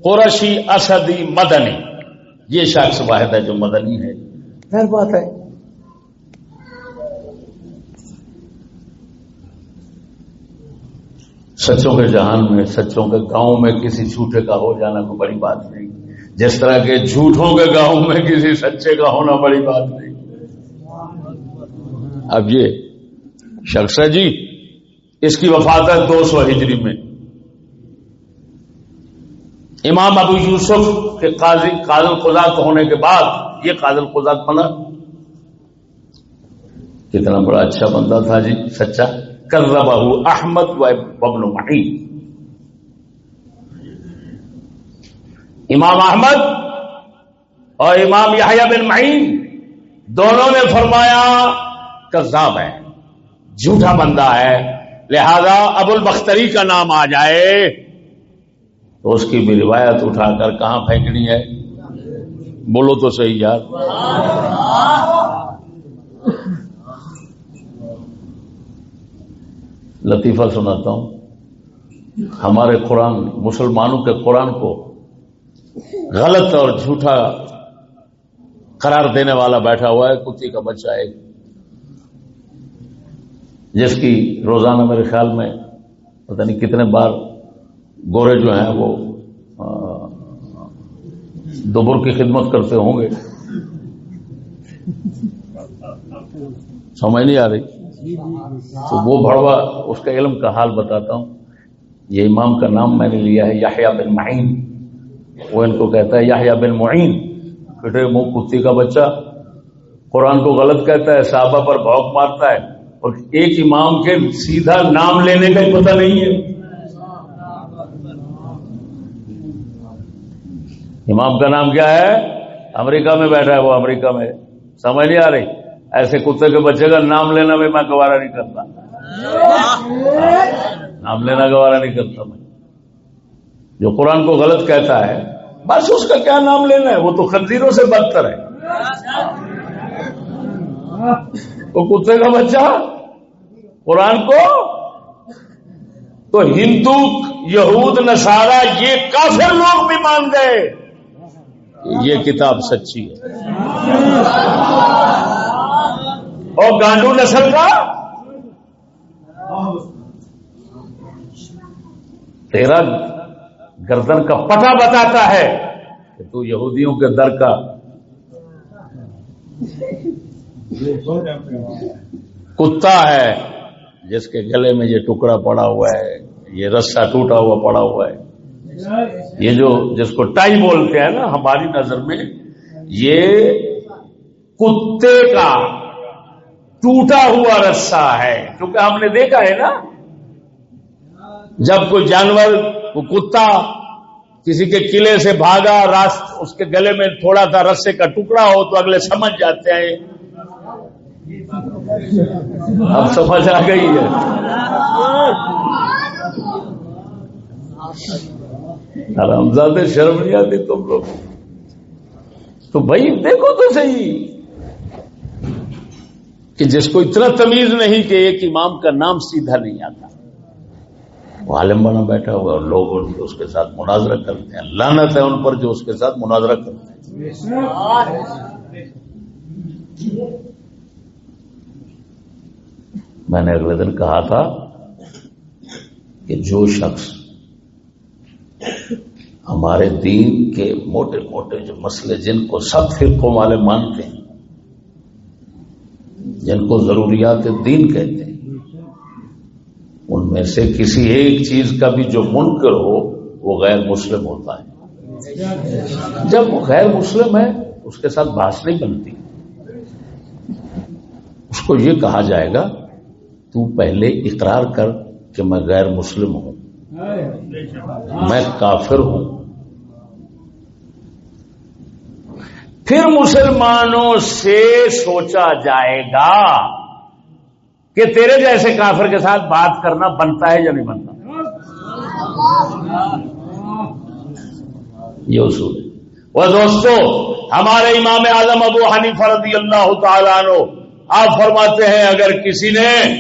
Speaker 1: قرشی اسدی مدنی۔ یہ شخص واحد ہے جو مدنی ہے۔ خیر بات ہے۔ سچوں کے جہان میں، سچوں کے گاؤں میں کسی جھوٹے کا ہو جانا کوئی بڑی بات نہیں۔ جس طرح کے جھوٹوں کے گاؤں میں کسی سچے کا ہونا بڑی بات نہیں۔ اب یہ شخص ہے جی اس کی وفات ہے دو سو ہجری میں۔ امام ابو یوسف کے قاضی قادل قزاد ہونے کے بعد یہ قادل قزاد بنا۔ کتنا بڑا اچھا بندہ تھا جی سچا۔ کر ربا احمد و ببن معین امام احمد اور امام یحییٰ بن معین دونوں نے فرمایا کذاب ہے، جھوٹا بندہ ہے، لہذا ابو البختری کا نام آ جائے، تو اس کی بھی روایت اٹھا کر کہاں پھینکنی ہے؟ بولو تو صحیح یار۔ لطیفہ سناتا ہوں۔ ہمارے قرآن، مسلمانوں کے قرآن کو غلط اور جھوٹا قرار دینے والا بیٹھا ہوا ہے، کتی کا بچہ ایک جس کی روزانہ میرے خیال میں پتہ نہیں کتنے بار گورے جو ہیں وہ دوبر کی خدمت کرتے ہوں گے۔ سمجھ نہیں آ رہی۔ تو وہ بڑوا اس کا علم کا حال بتاتا ہوں۔ یہ امام کا نام میں نے لیا ہے یاہیا بن معین۔ وہ ان کو کہتا ہے یاہیا بن معین۔ کٹے منہ کتی کا بچہ۔ قرآن کو غلط کہتا ہے، صحابہ پر بھوک مارتا ہے۔ اور ایک امام کے سیدھا نام لینے کا ہی پتہ نہیں ہے۔ امام کا نام کیا ہے؟ امریکہ میں بیٹھا ہے وہ، امریکہ میں۔ سمجھ نہیں آ رہی۔ ایسے کتے کے بچے کا نام لینا بھی میں گوارا نہیں کرتا۔ نام لینا گوارا نہیں کرتا میں۔ جو قرآن کو غلط کہتا ہے، بس اس کا کیا نام لینا ہے؟ وہ تو خنزیروں سے بدتر ہے۔ وہ کتے کا بچہ قرآن کو؟ تو ہندو، یہود نسارا یہ کافر لوگ بھی مان گئے۔ یہ کتاب سچی ہے۔ اور گانڈو نسل کا؟ تیرا گردن کا پٹا بتاتا ہے کہ تو یہودیوں کے در کا کتا ہے، جس کے گلے میں یہ ٹکڑا پڑا ہوا ہے، یہ رسا ٹوٹا ہوا پڑا ہوا ہے۔ یہ جو جس کو ٹائی بولتے ہیں نا، ہماری نظر میں یہ کتے کا ٹوٹا ہوا رسا ہے۔ کیونکہ ہم نے دیکھا ہے نا، جب کوئی جانور وہ کتا کسی کے قلعے سے بھاگا، راست اس کے گلے میں تھوڑا سا رسے کا ٹکڑا ہو تو اگلے سمجھ جاتے ہیں۔ اب سمجھ آ گئی ہے۔ رمضان شرم نہیں آتی تم لوگ۔ تو بھائی دیکھو تو صحیح۔ کہ جس کو اتنا تمیز نہیں کہ ایک امام کا نام سیدھا نہیں آتا۔ وہ عالم بنا بیٹھا ہوا اور لوگ اس کے ساتھ مناظرہ کرتے ہیں۔ لانت ہے ان پر جو اس کے ساتھ مناظرہ کرتے ہیں۔ میں نے اگلے دن کہا تھا کہ جو شخص ہمارے دین کے موٹے موٹے جو مسئلے جن کو سب فرقوں والے مانتے ہیں جن کو ضروریات دین کہتے ہیں۔ ان میں سے کسی ایک چیز کا بھی جو منکر ہو، وہ غیر مسلم ہوتا ہے۔ جب وہ غیر مسلم ہے، اس کے ساتھ بحث نہیں بنتی۔ اس کو یہ کہا جائے گا، تو پہلے اقرار کر کہ میں غیر مسلم ہوں۔ میں کافر ہوں۔ پھر مسلمانوں سے سوچا جائے گا کہ تیرے جیسے کافر کے ساتھ بات کرنا بنتا ہے یا نہیں بنتا؟ یہ اصول ہے۔ وہ دوستو، ہمارے امام اعظم ابو حنیف رضی اللہ تعالیٰ عنہ، آپ فرماتے ہیں، اگر کسی نے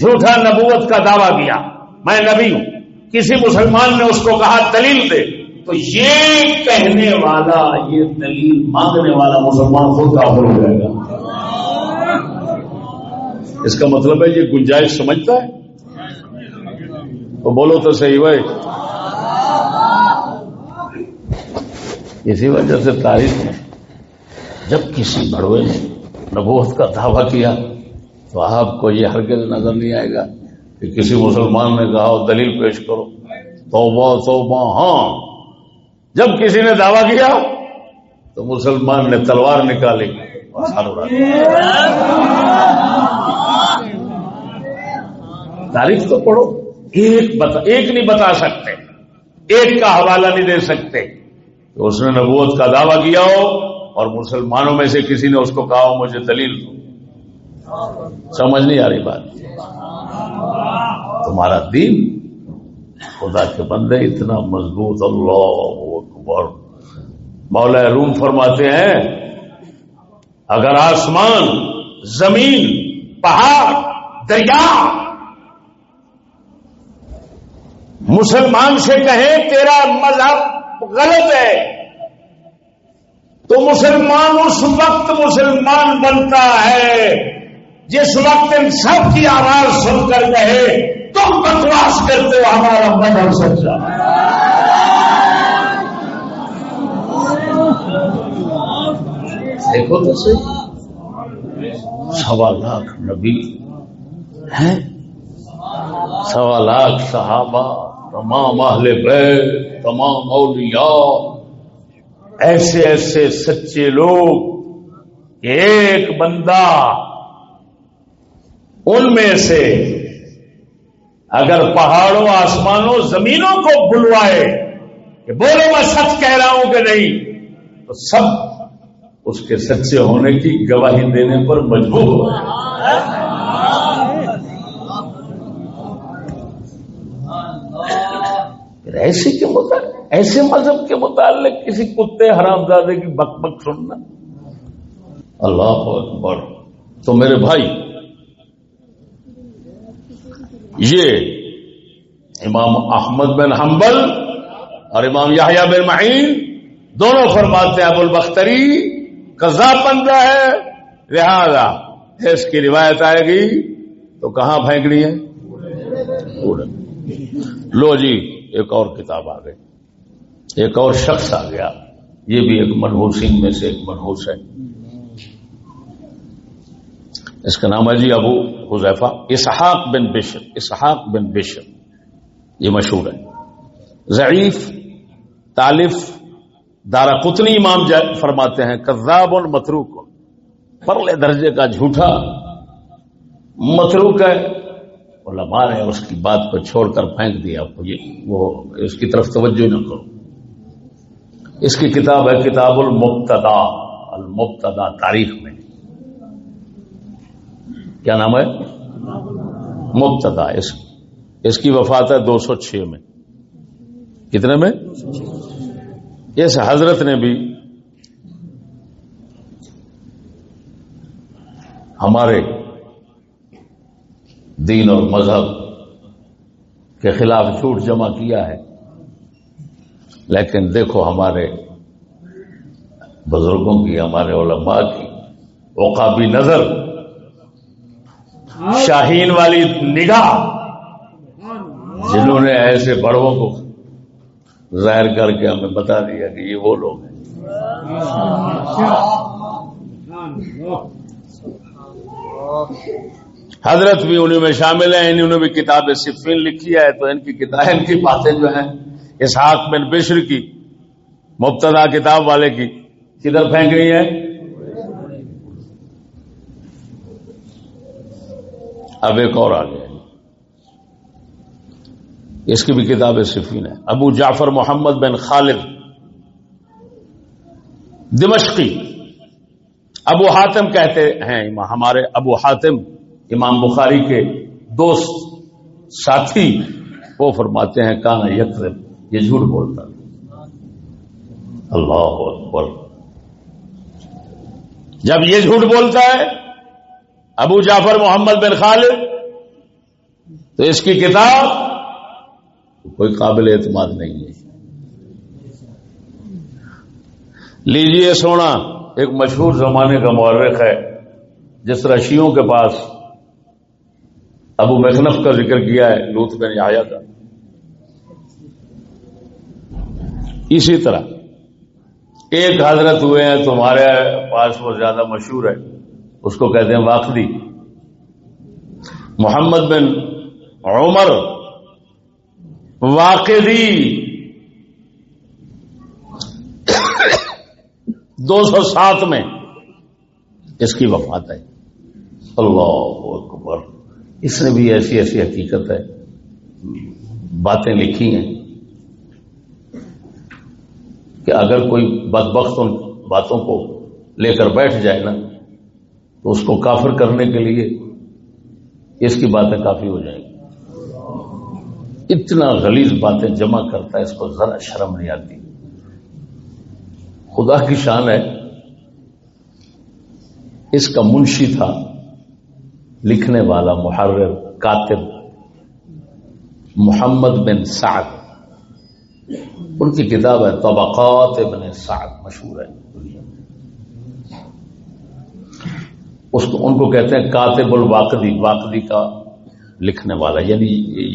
Speaker 1: جھوٹا نبوت کا دعویٰ کیا، میں نبی ہوں، کسی مسلمان نے اس کو کہا دلیل دے تو یہ کہنے والا، یہ دلیل مانگنے والا مسلمان خود کافر ہو جائے گا۔ اس کا مطلب ہے یہ گنجائش سمجھتا ہے؟ تو بولو تو صحیح بھائی۔ اسی وجہ سے تاریخ میں جب کسی بڑوے نے نبوت کا دعویٰ کیا تو آپ کو یہ ہرگز نظر نہیں آئے گا کہ کسی مسلمان نے کہا، دلیل پیش کرو۔ توبہ توبہ ہاں۔ جب کسی نے دعویٰ کیا تو مسلمان نے تلوار نکالی۔ تاریخ تو پڑھو۔ ایک بتا ایک نہیں بتا سکتے۔ ایک کا حوالہ نہیں دے سکتے۔ تو اس نے نبوت کا دعویٰ کیا ہو اور مسلمانوں میں سے کسی نے اس کو کہا ہو، مجھے دلیل دو۔ سمجھ نہیں آ رہی بات۔ تمہارا دین خدا کے بندے اتنا مضبوط، اللہ۔ اکبر۔ مولا روم فرماتے ہیں، اگر آسمان، زمین، پہاڑ، دریا مسلمان سے کہیں تیرا مذہب غلط ہے، تو مسلمان اس وقت مسلمان بنتا ہے، جس وقت ان سب کی آواز سن کر کہے، تم بکواس کرتے ہو، ہمارا مذہب سچا۔ دیکھو تو صحیح۔ سوا لاکھ نبی ہیں۔ سوا لاکھ صحابہ، تمام اہل بیت، تمام اولیاء۔ ایسے ایسے سچے لوگ ایک بندہ ان میں سے اگر پہاڑوں، آسمانوں، زمینوں کو بلوائے کہ بولو میں سچ کہہ رہا ہوں کہ نہیں، تو سب اس کے سچے ہونے کی گواہی دینے پر مجبور ہو۔ ایسے کے متعلق، ایسے مذہب کے متعلق کسی کتے حرام زادے کی بک بک سننا۔ اللہ اکبر۔ تو میرے بھائی، یہ امام احمد بن حنبل اور امام یاہیا بن معین دونوں فرماتے ہیں ابو البختری قزا بندہ ہے۔ لہذا اس کی روایت آئے گی تو کہاں پھینکنی ہے؟ لو جی ایک اور کتاب آ گئی۔ ایک اور شخص آ گیا۔ یہ بھی ایک منہوسین میں سے ایک منہوس ہے۔ اس کا نام ہے جی ابو حذیفہ۔ اسحاق بن بشر۔ اسحاق بن بشر۔ یہ مشہور ہے۔ ضعیف طالف دارا قطنی امام فرماتے ہیں، کذاب اور متروک. پرلے درجے کا جھوٹا متروک ہے۔ علماء نے اس کی بات کو چھوڑ کر پھینک دیا۔ وہ اس کی طرف توجہ نہ کرو۔ اس کی کتاب ہے کتاب المبتدا۔ المبتدا تاریخ میں۔ کیا نام ہے؟ مبتدا۔ اس اس کی وفات ہے دو سو چھ میں۔ کتنے میں؟ اس حضرت نے بھی ہمارے دین اور مذہب کے خلاف جھوٹ جمع کیا ہے۔ لیکن دیکھو ہمارے بزرگوں کی، ہمارے علماء کی اوقابی نظر، شاہین والی نگاہ، جنہوں نے ایسے بڑوں کو ظاہر کر کے ہمیں بتا دیا کہ یہ وہ لوگ ہیں۔ حضرت بھی انہیں میں شامل ہیں، انہوں نے بھی کتاب صفین لکھی ہے، تو ان کی کتاب، ان کی باتیں جو ہیں، اسحاق بن بشر کی، مبتدا کتاب والے کی، کدھر پھینک رہی ہے اب ایک اور آ گیا اس کی بھی کتاب صفین ہے۔ ابو جعفر محمد بن خالد، دمشقی۔ ابو حاتم کہتے ہیں ہمارے ابو حاتم، امام بخاری کے دوست، ساتھی، وہ فرماتے ہیں کہاں یکر یہ جھوٹ بولتا۔ اللہ اکبر۔ جب یہ جھوٹ بولتا ہے، ابو جعفر محمد بن خالد، تو اس کی کتاب کوئی قابل اعتماد نہیں ہے۔ لیجیے سونا، ایک مشہور زمانے کا مورخ ہے، جس طرح شیوں کے پاس ابو مخنف کا ذکر کیا ہے لوت بن آیا کا۔ اسی طرح، ایک حضرت ہوئے ہیں، تمہارے پاس وہ زیادہ مشہور ہے، اس کو کہتے ہیں واقدی۔ محمد بن عمر واقعی دو سو سات میں اس کی وفات ہے۔ اللہ اکبر۔ اس نے بھی ایسی ایسی حقیقت ہے۔ باتیں لکھی ہیں کہ اگر کوئی بدبخت ان باتوں کو لے کر بیٹھ جائے نا، تو اس کو کافر کرنے کے لیے اس کی باتیں کافی ہو جائیں گی۔ اتنا غلیظ باتیں جمع کرتا ہے، اس کو ذرا شرم نہیں آتی۔ خدا کی شان ہے، اس کا منشی تھا لکھنے والا، محرر، کاتب محمد بن سعد۔ ان کی کتاب ہے، طبقات ابن سعد، مشہور ہے دنیا میں۔ اس کو، ان کو کہتے ہیں کاتب الواقدی، واقدی کا لکھنے والا یعنی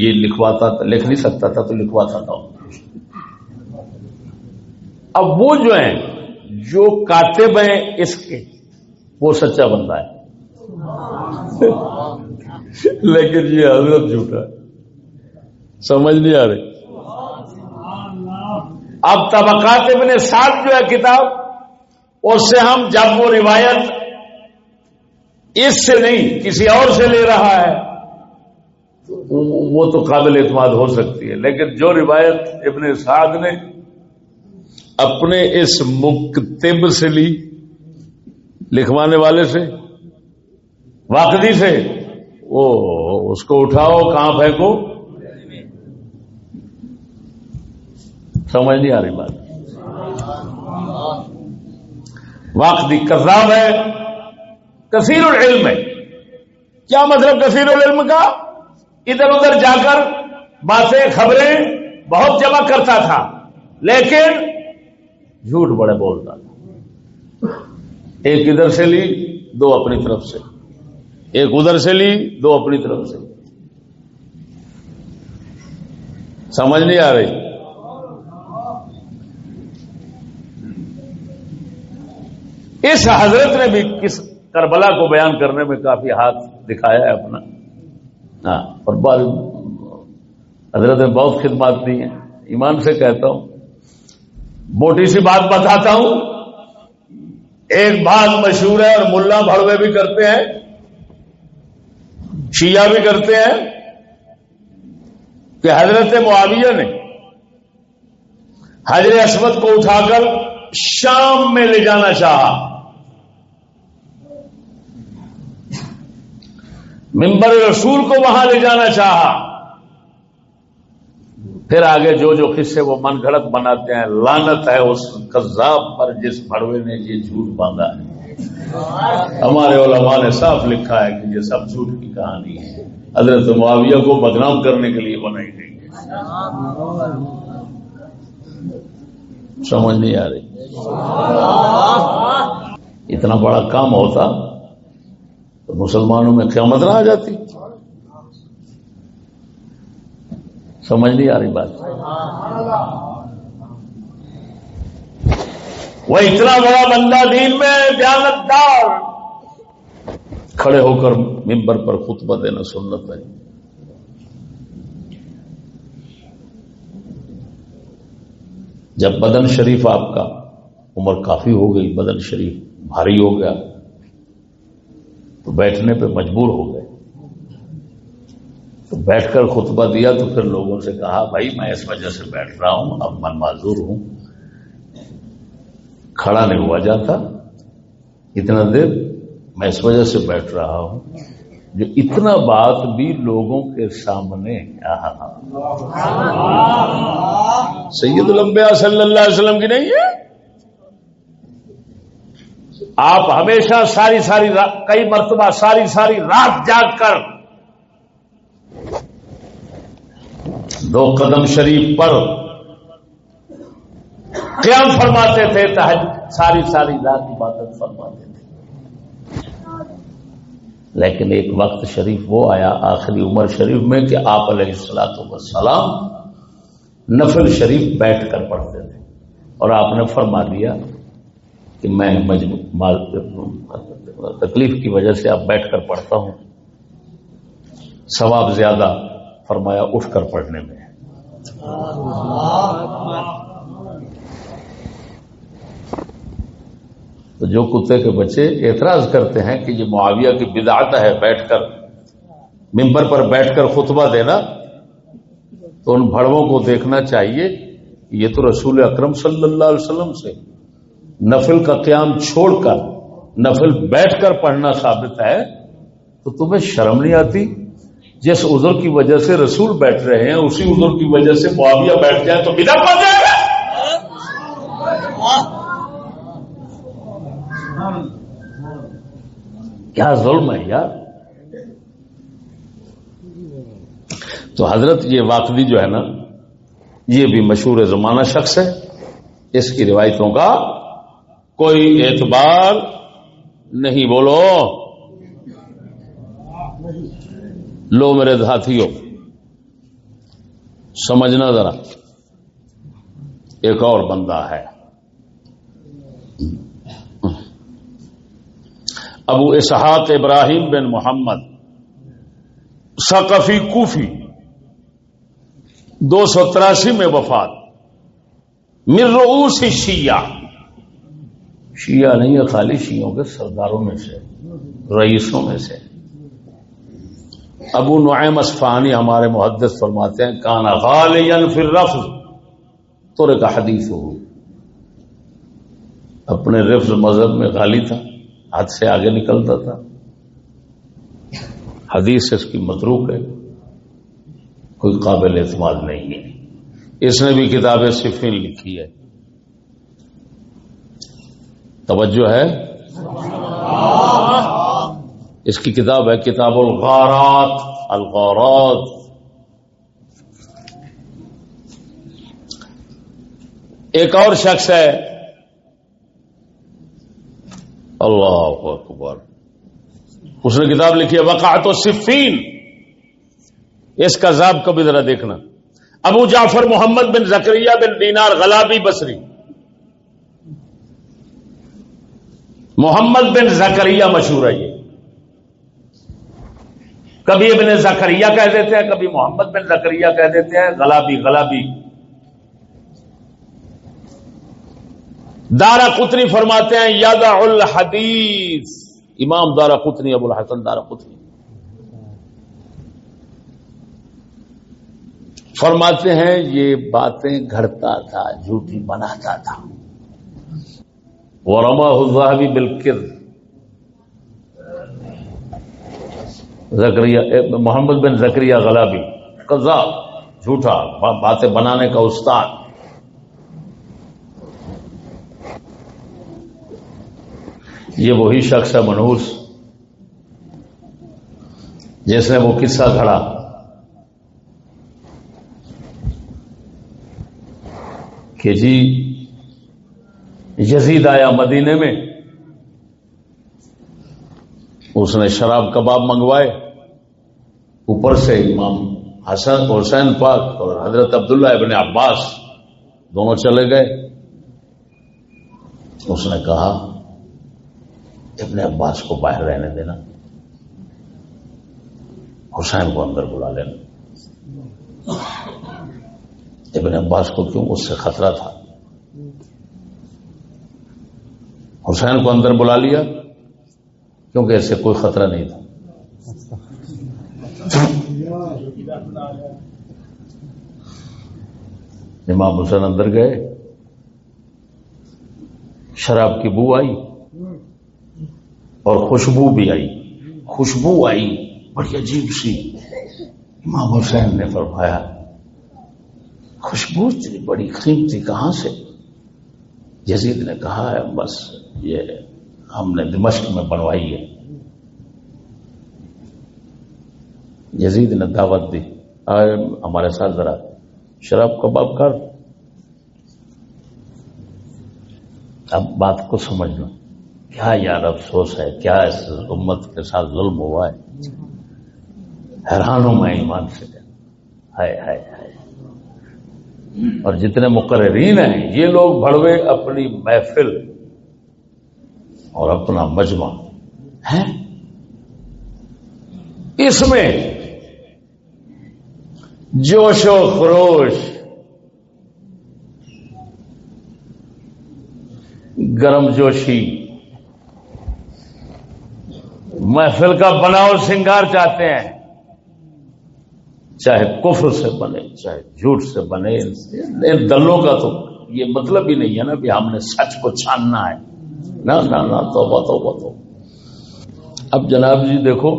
Speaker 1: یہ لکھواتا لکھ نہیں سکتا تھا تو لکھواتا تھا۔ اب وہ جو ہیں، جو کاتب ہیں، اس کے وہ سچا بندہ ہے۔ لیکن یہ حضرت جھوٹا ہے۔ سمجھ نہیں آ رہی۔ اب طبقات ابن ساتھ جو ہے کتاب، اس سے ہم جب وہ روایت اس سے نہیں، کسی اور سے لے رہا ہے۔ وہ تو قابل اعتماد ہو سکتی ہے۔ لیکن جو روایت ابن سعد نے اپنے اس مکتب سے لی، لکھوانے والے سے، واقعی سے، وہ اس کو اٹھاؤ، کہاں پھینکو؟ سمجھ نہیں آ رہی بات۔ واقعی کذاب ہے، کثیر العلم ہے۔ کیا مطلب کثیر العلم کا؟ ادھر ادھر جا کر باتیں، خبریں بہت جمع کرتا تھا، لیکن جھوٹ بڑے بولتا تھا۔ ایک ادھر سے لی، دو اپنی طرف سے۔ ایک ادھر سے لی، دو اپنی طرف سے۔ سمجھ نہیں آ رہی؟ اس حضرت نے بھی کس کربلا کو بیان کرنے میں کافی ہاتھ دکھایا ہے اپنا۔ ہاں اور بعض حضرت نے بہت خدمات دی ہیں ایمان سے کہتا ہوں موٹی سی بات بتاتا ہوں ایک بات مشہور ہے اور ملا بھڑوے بھی کرتے ہیں شیعہ بھی کرتے ہیں کہ حضرت معاویہ نے حضرت اسمت کو اٹھا کر شام میں لے جانا چاہا ممبر رسول کو وہاں لے جانا چاہا۔ پھر آگے جو جو قصے وہ من گھڑت بناتے ہیں لانت ہے اس قذاب پر جس بڑوے نے یہ جھوٹ باندھا ہے۔ ہمارے علماء نے صاف لکھا ہے کہ یہ سب جھوٹ کی کہانی ہے۔ حضرت معاویہ کو بدنام کرنے کے لیے بنائی گئی۔ ہے سمجھ نہیں آ رہی۔ اتنا بڑا کام ہوتا۔ تو مسلمانوں میں قیامت نہ آ جاتی۔ سمجھ نہیں آ رہی بات۔ وہ اتنا بڑا بندہ دین میں دیانت دار۔ کھڑے ہو کر ممبر پر خطبہ دینا سنت ہے۔ جب بدن شریف آپ کا، عمر کافی ہو گئی، بدن شریف بھاری ہو گیا۔ تو بیٹھنے پہ مجبور ہو گئے۔ تو بیٹھ کر خطبہ دیا تو پھر لوگوں سے کہا بھائی میں اس وجہ سے بیٹھ رہا ہوں اب من معذور ہوں۔ کھڑا نہیں ہوا جاتا۔ اتنا دیر میں اس وجہ سے بیٹھ رہا ہوں جو اتنا بات بھی لوگوں کے سامنے سید الانبیاء صلی اللہ علیہ وسلم کی نہیں ہے؟ آپ ہمیشہ ساری ساری کئی مرتبہ ساری ساری رات جاگ کر دو قدم شریف پر قیام فرماتے تھے، تحج ساری ساری رات عبادت فرماتے تھے۔ لیکن ایک وقت شریف وہ آیا، آخری عمر شریف میں کہ آپ علیہ السلاط وسلام نفل شریف بیٹھ کر پڑھتے تھے۔ اور آپ نے فرما دیا کہ میں تکلیف کی وجہ سے اب بیٹھ کر پڑھتا ہوں۔ ثواب زیادہ فرمایا اٹھ کر پڑھنے میں۔ تو جو کتے کے بچے اعتراض کرتے ہیں کہ یہ معاویہ کی بدعت ہے بیٹھ کر، ممبر پر بیٹھ کر خطبہ دینا، تو ان بڑوں کو دیکھنا چاہیے یہ تو رسول اکرم صلی اللہ علیہ وسلم سے نفل کا قیام چھوڑ کر، نفل بیٹھ کر پڑھنا ثابت ہے، تو تمہیں شرم نہیں آتی؟ جس عذر کی وجہ سے رسول بیٹھ رہے ہیں، اسی عذر کی وجہ سے معاویہ بیٹھ جائے تو بدا پڑ جائے گا۔ کیا ظلم ہے یار؟ تو حضرت، یہ واقعی جو ہے نا، یہ بھی مشہور زمانہ شخص ہے، اس کی روایتوں کا کوئی اعتبار نہیں بولو۔ لو میرے ہاتھیوں سمجھنا ذرا۔ ایک اور بندہ ہے۔ ابو اسحاق ابراہیم بن محمد، ثقفی کوفی، دو سو تراسی میں وفات۔ مرروس شیعہ شیعہ نہیں ہے، خالی شیعوں کے سرداروں میں سے، رئیسوں میں سے۔ ابو نعیم اسفانی ہمارے محدث فرماتے ہیں کانا غالین پھر رفظ تو کا حدیث ہو۔ اپنے رفظ مذہب میں غالی تھا ہاتھ سے آگے نکلتا تھا۔ حدیث اس کی متروک ہے، کوئی قابل اعتماد نہیں ہے۔ اس نے بھی کتاب صفین لکھی ہے۔ توجہ ہے۔ اس کی کتاب ہے کتاب الغارات الغارات۔ ایک اور شخص ہے۔ اللہ اکبر۔ اس نے کتاب لکھی ہے وقات و صفین اس کا ضاب کبھی ذرا دیکھنا۔ ابو جعفر محمد بن زکریہ بن دینار غلابی بصری۔ محمد بن زکریہ مشہور ہے یہ۔ کبھی ابن زکریہ کہہ دیتے ہیں، کبھی محمد بن زکریہ کہہ دیتے ہیں، غلابی غلابی۔ دارا کتنی فرماتے ہیں یادا الحدیث۔ امام دارا کتنی ابو الحسن دارا کتنی فرماتے ہیں، یہ باتیں گھڑتا تھا، جھوٹی بناتا تھا۔ وہ رما حضابی بالکل زکریہ محمد بن زکریہ غلابی. قزا جھوٹا باتیں بنانے کا استاد. یہ وہی شخص ہے منہوس جس نے وہ قصہ کھڑا کہ جی یزید آیا مدینے میں؟ اس نے شراب کباب منگوائے۔ اوپر سے امام حسن، حسین پاک اور حضرت عبداللہ ابن عباس دونوں چلے گئے۔ اس نے کہا، ابن عباس کو باہر رہنے دینا۔ حسین کو اندر بلا لینا۔ ابن عباس کو کیوں؟ اس سے خطرہ تھا۔ حسین کو اندر بلا لیا، کیونکہ اس سے کوئی خطرہ نہیں تھا۔ امام حسین اندر گئے، شراب کی بو آئی اور خوشبو بھی آئی۔ خوشبو آئی، بڑی عجیب سی۔ امام حسین نے فرمایا، خوشبو اتنی بڑی قیمتی کہاں سے؟ یزید نے کہا ہے بس یہ ہم نے دمشق میں بنوائی ہے۔ یزید نے دعوت دی۔ آئے ہمارے ساتھ ذرا شراب کباب کر۔ اب بات کو سمجھ لو کیا یار افسوس ہے؟ کیا اس امت کے ساتھ ظلم ہوا ہے؟ حیران ہوں میں ایمان سے۔ ہائے ہائے ہائے۔ اور جتنے مقررین ہیں، یہ لوگ بڑوے اپنی محفل اور اپنا مجمع ہے؟ اس میں جوش و خروش گرم جوشی محفل کا بناؤ سنگار چاہتے ہیں۔ چاہے کفر سے بنے چاہے جھوٹ سے بنے ان دلوں کا تو یہ مطلب ہی نہیں ہے نا کہ ہم نے سچ کو چھاننا ہے۔ نہ نہ تو تو اب جناب جی دیکھو،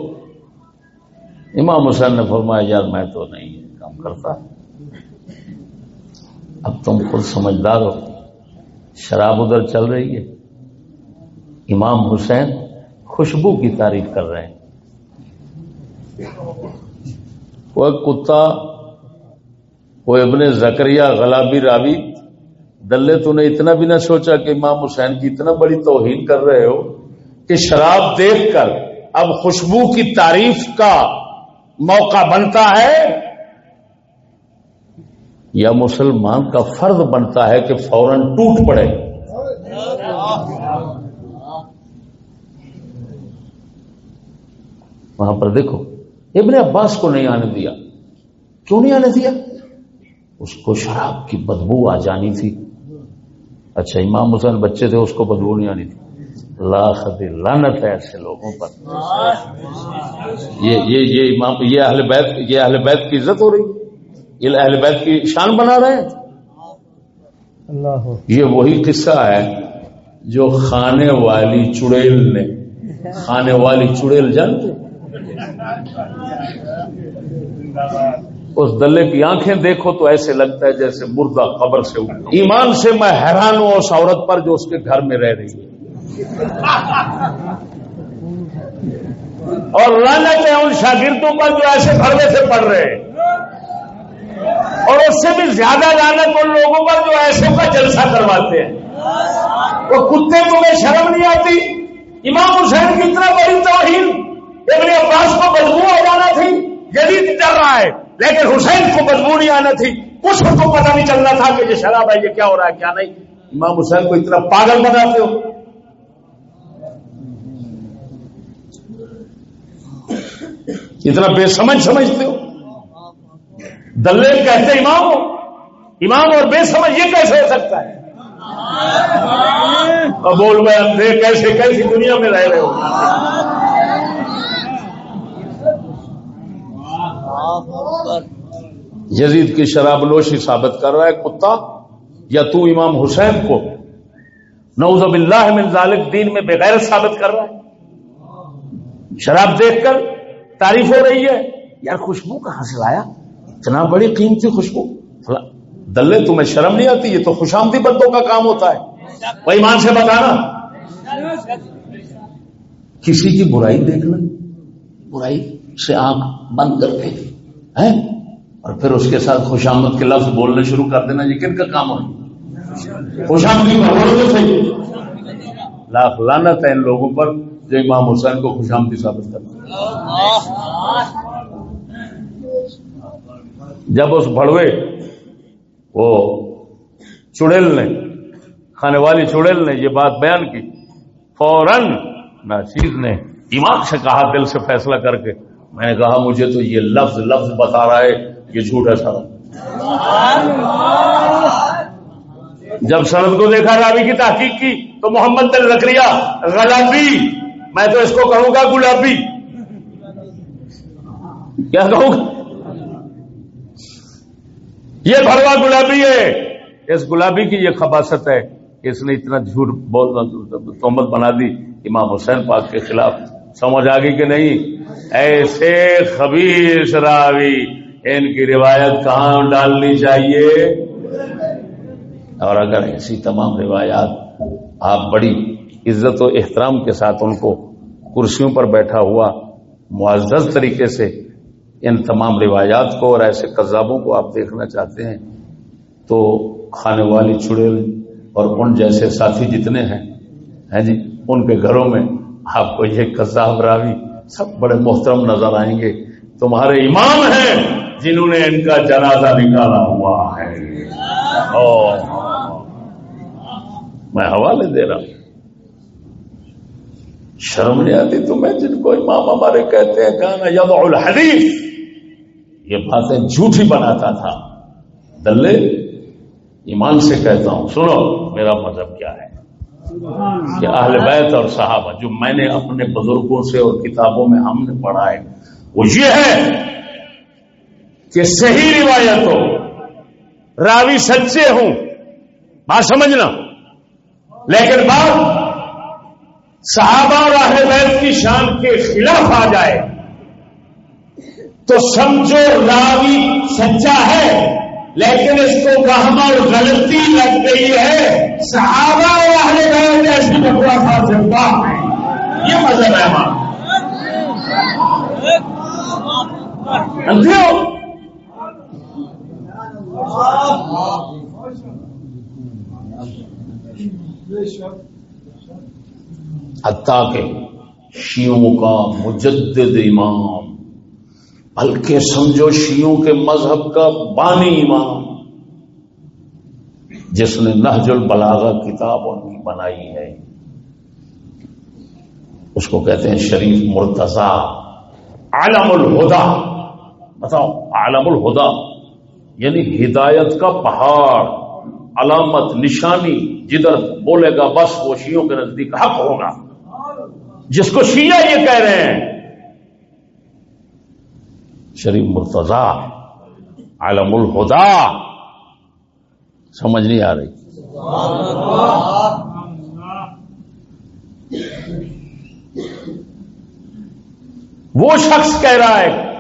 Speaker 1: امام حسین نے فرمایا، یار میں تو نہیں کام کرتا. اب تم خود سمجھدار ہو. شراب ادھر چل رہی ہے. امام حسین خوشبو کی تعریف کر رہے ہیں. وہ کتا، وہ ابن زکریہ غلابی راوی دلے تو نے اتنا بھی نہ سوچا کہ امام حسین کی اتنا بڑی توہین کر رہے ہو کہ شراب دیکھ کر اب خوشبو کی تعریف کا موقع بنتا ہے یا مسلمان کا فرض بنتا ہے کہ فوراً ٹوٹ پڑے۔ وہاں پر دیکھو، ابن عباس کو نہیں آنے دیا۔ کیوں نہیں آنے دیا؟ اس کو شراب کی بدبو آ جانی تھی۔ اچھا امام حسین بچے تھے اس کو بدبو نہیں آنی تھی لاکھ لانت ہے ایسے لوگوں پر۔ یہ یہ یہ امام یہ اہل بیت یہ اہل بیت کی عزت ہو رہی یہ اہل بیت کی شان بنا رہے ہیں۔ یہ وہی قصہ ہے جو کھانے والی چڑیل نے کھانے والی چڑیل جانتے؟ اس دلے کی آنکھیں دیکھو تو ایسے لگتا ہے جیسے مردہ قبر سے ایمان سے میں حیران ہوں اس عورت پر جو اس کے گھر میں رہ رہی ہے۔ اور لانت ہے ان شاگردوں پر جو ایسے بھروے سے پڑھ رہے ہیں۔ اور اس سے بھی زیادہ لانت ان لوگوں پر جو ایسے کا جلسہ کرواتے ہیں۔ وہ کتے تمہیں شرم نہیں آتی؟ امام حسین کی اتنا بڑی توہین۔ ابن عباس کو بدبو ہو جانا تھی جدید چل رہا ہے۔ لیکن حسین کو بدبو نہیں آنا تھی کچھ کو پتہ نہیں چلنا تھا کہ یہ شراب ہے یہ کیا ہو رہا ہے کیا نہیں۔ امام حسین کو اتنا پاگل بناتے ہو۔ اتنا بے سمجھ سمجھتے ہو۔ دلے کہتے امام ہو۔ امام اور بے سمجھ یہ کیسے ہو سکتا ہے؟ بول میں اندھے کیسے کیسی دنیا میں رہ رہے ہو۔ یزید کی شراب نوشی ثابت کر رہا ہے، کتا، یا تو امام حسین کو؟ نوز باللہ من ذالک، دین میں بغیر ثابت کر رہا ہے۔ شراب دیکھ کر تعریف ہو رہی ہے، یار خوشبو کہاں سے لایا؟ اتنا بڑی قیمتی خوشبو۔ دلے، تمہیں شرم نہیں آتی؟ یہ تو خوش آمدی بندوں کا کام ہوتا ہے۔ وہ ایمان سے بتانا۔ کسی کی برائی دیکھنا، برائی سے آنکھ بند کر کے۔ اور پھر اس کے ساتھ خوش آمد کے لفظ بولنے شروع کر دینا، یہ کن کا کام ہو خوش آمدی لاکھ لانت ہے ان لوگوں پر جو امام حسین کو خوش آمدی ثابت کرتا جب اس بڑوے وہ چڑیل نے، کھانے والی چڑیل نے یہ بات بیان کی، فوراً ناچیز نے ایمان سے کہا دل سے فیصلہ کر کے میں نے کہا مجھے تو یہ لفظ لفظ بتا رہا ہے، یہ جھوٹ ہے سر جب سرد کو دیکھا راوی کی تحقیق کی، تو محمد نے رکھ لیا غلابی میں تو اس کو کہوں گا گلابی۔ کیا کہوں گا؟ یہ بھروا گلابی ہے۔ اس گلابی کی یہ خباست ہے۔ اس نے اتنا جھوٹ بول تہمت بنا دی، امام حسین پاک کے خلاف۔ سمجھ آ گئی کہ نہیں؟ ایسے خبیص راوی، ان کی روایت کہاں ڈالنی چاہیے؟ اور اگر ایسی تمام روایات آپ بڑی عزت و احترام کے ساتھ ان کو کرسیوں پر بیٹھا ہوا معزز طریقے سے ان تمام روایات کو اور ایسے قذابوں کو آپ دیکھنا چاہتے ہیں، تو کھانے والی چھڑے اور ان جیسے ساتھی جتنے ہیں جی ان کے گھروں میں آپ کو یہ قذاب راوی سب بڑے محترم نظر آئیں گے۔ تمہارے امام ہیں جنہوں نے ان کا جنازہ نکالا ہوا ہے۔ میں حوالے دے رہا ہوں۔ شرم نہیں آتی تو میں جن کو امام ہمارے کہتے ہیں کہنا یب الحدیث۔ یہ باتیں جھوٹی بناتا تھا۔ دلے، ایمان سے کہتا ہوں، سنو میرا مذہب کیا ہے؟ کہ اہل بیت اور صحابہ جو میں نے اپنے بزرگوں سے اور کتابوں میں ہم نے پڑھا ہے، وہ یہ ہے کہ صحیح روایت ہو، راوی سچے ہوں، بات سمجھنا۔ لیکن بات صحابہ اور اہل بیت کی شان کے خلاف آ جائے تو سمجھو راوی سچا ہے لیکن اس کو گہما اور غلطی لگ گئی ہے۔ صحابہ اور اہل بیت ایسی بکواس سکتا ہے۔ یہ مذہب ہے ہمارا۔ حتیٰ کہ شیوں کا مجدد امام بلکہ سمجھو شیوں کے مذہب کا بانی امام، جس نے نہج البلاغا کتاب ان کی بنائی ہے۔ اس کو کہتے ہیں شریف مرتضی، عالم الہدا بتاؤ، عالم الہدا یعنی ہدایت کا پہاڑ، علامت، نشانی جدھر بولے گا بس، وہ شیوں کے نزدیک حق ہوگا۔ جس کو شیعہ یہ کہہ رہے ہیں شریف مرتضی عالم الہدا۔ سمجھ نہیں آ رہی۔ وہ شخص کہہ رہا ہے،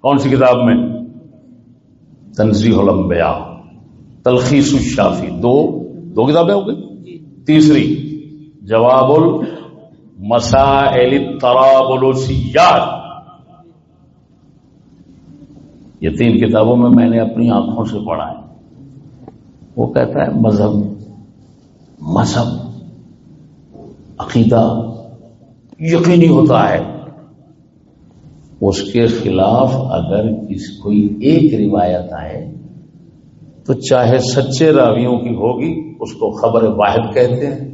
Speaker 1: کون سی کتاب میں؟ تنظیح الانبیاء، تلخیص الشافی۔ دو دو کتابیں ہو گئی؟ تیسری، جواب مسائل ترابلوسیات یہ تین کتابوں میں میں نے اپنی آنکھوں سے پڑھا ہے۔ وہ کہتا ہے، مذہب مذہب، عقیدہ یقینی ہوتا ہے۔ اس کے خلاف اگر کس کوئی ایک روایت آئے، تو چاہے سچے راویوں کی ہوگی، اس کو خبر واحد کہتے ہیں۔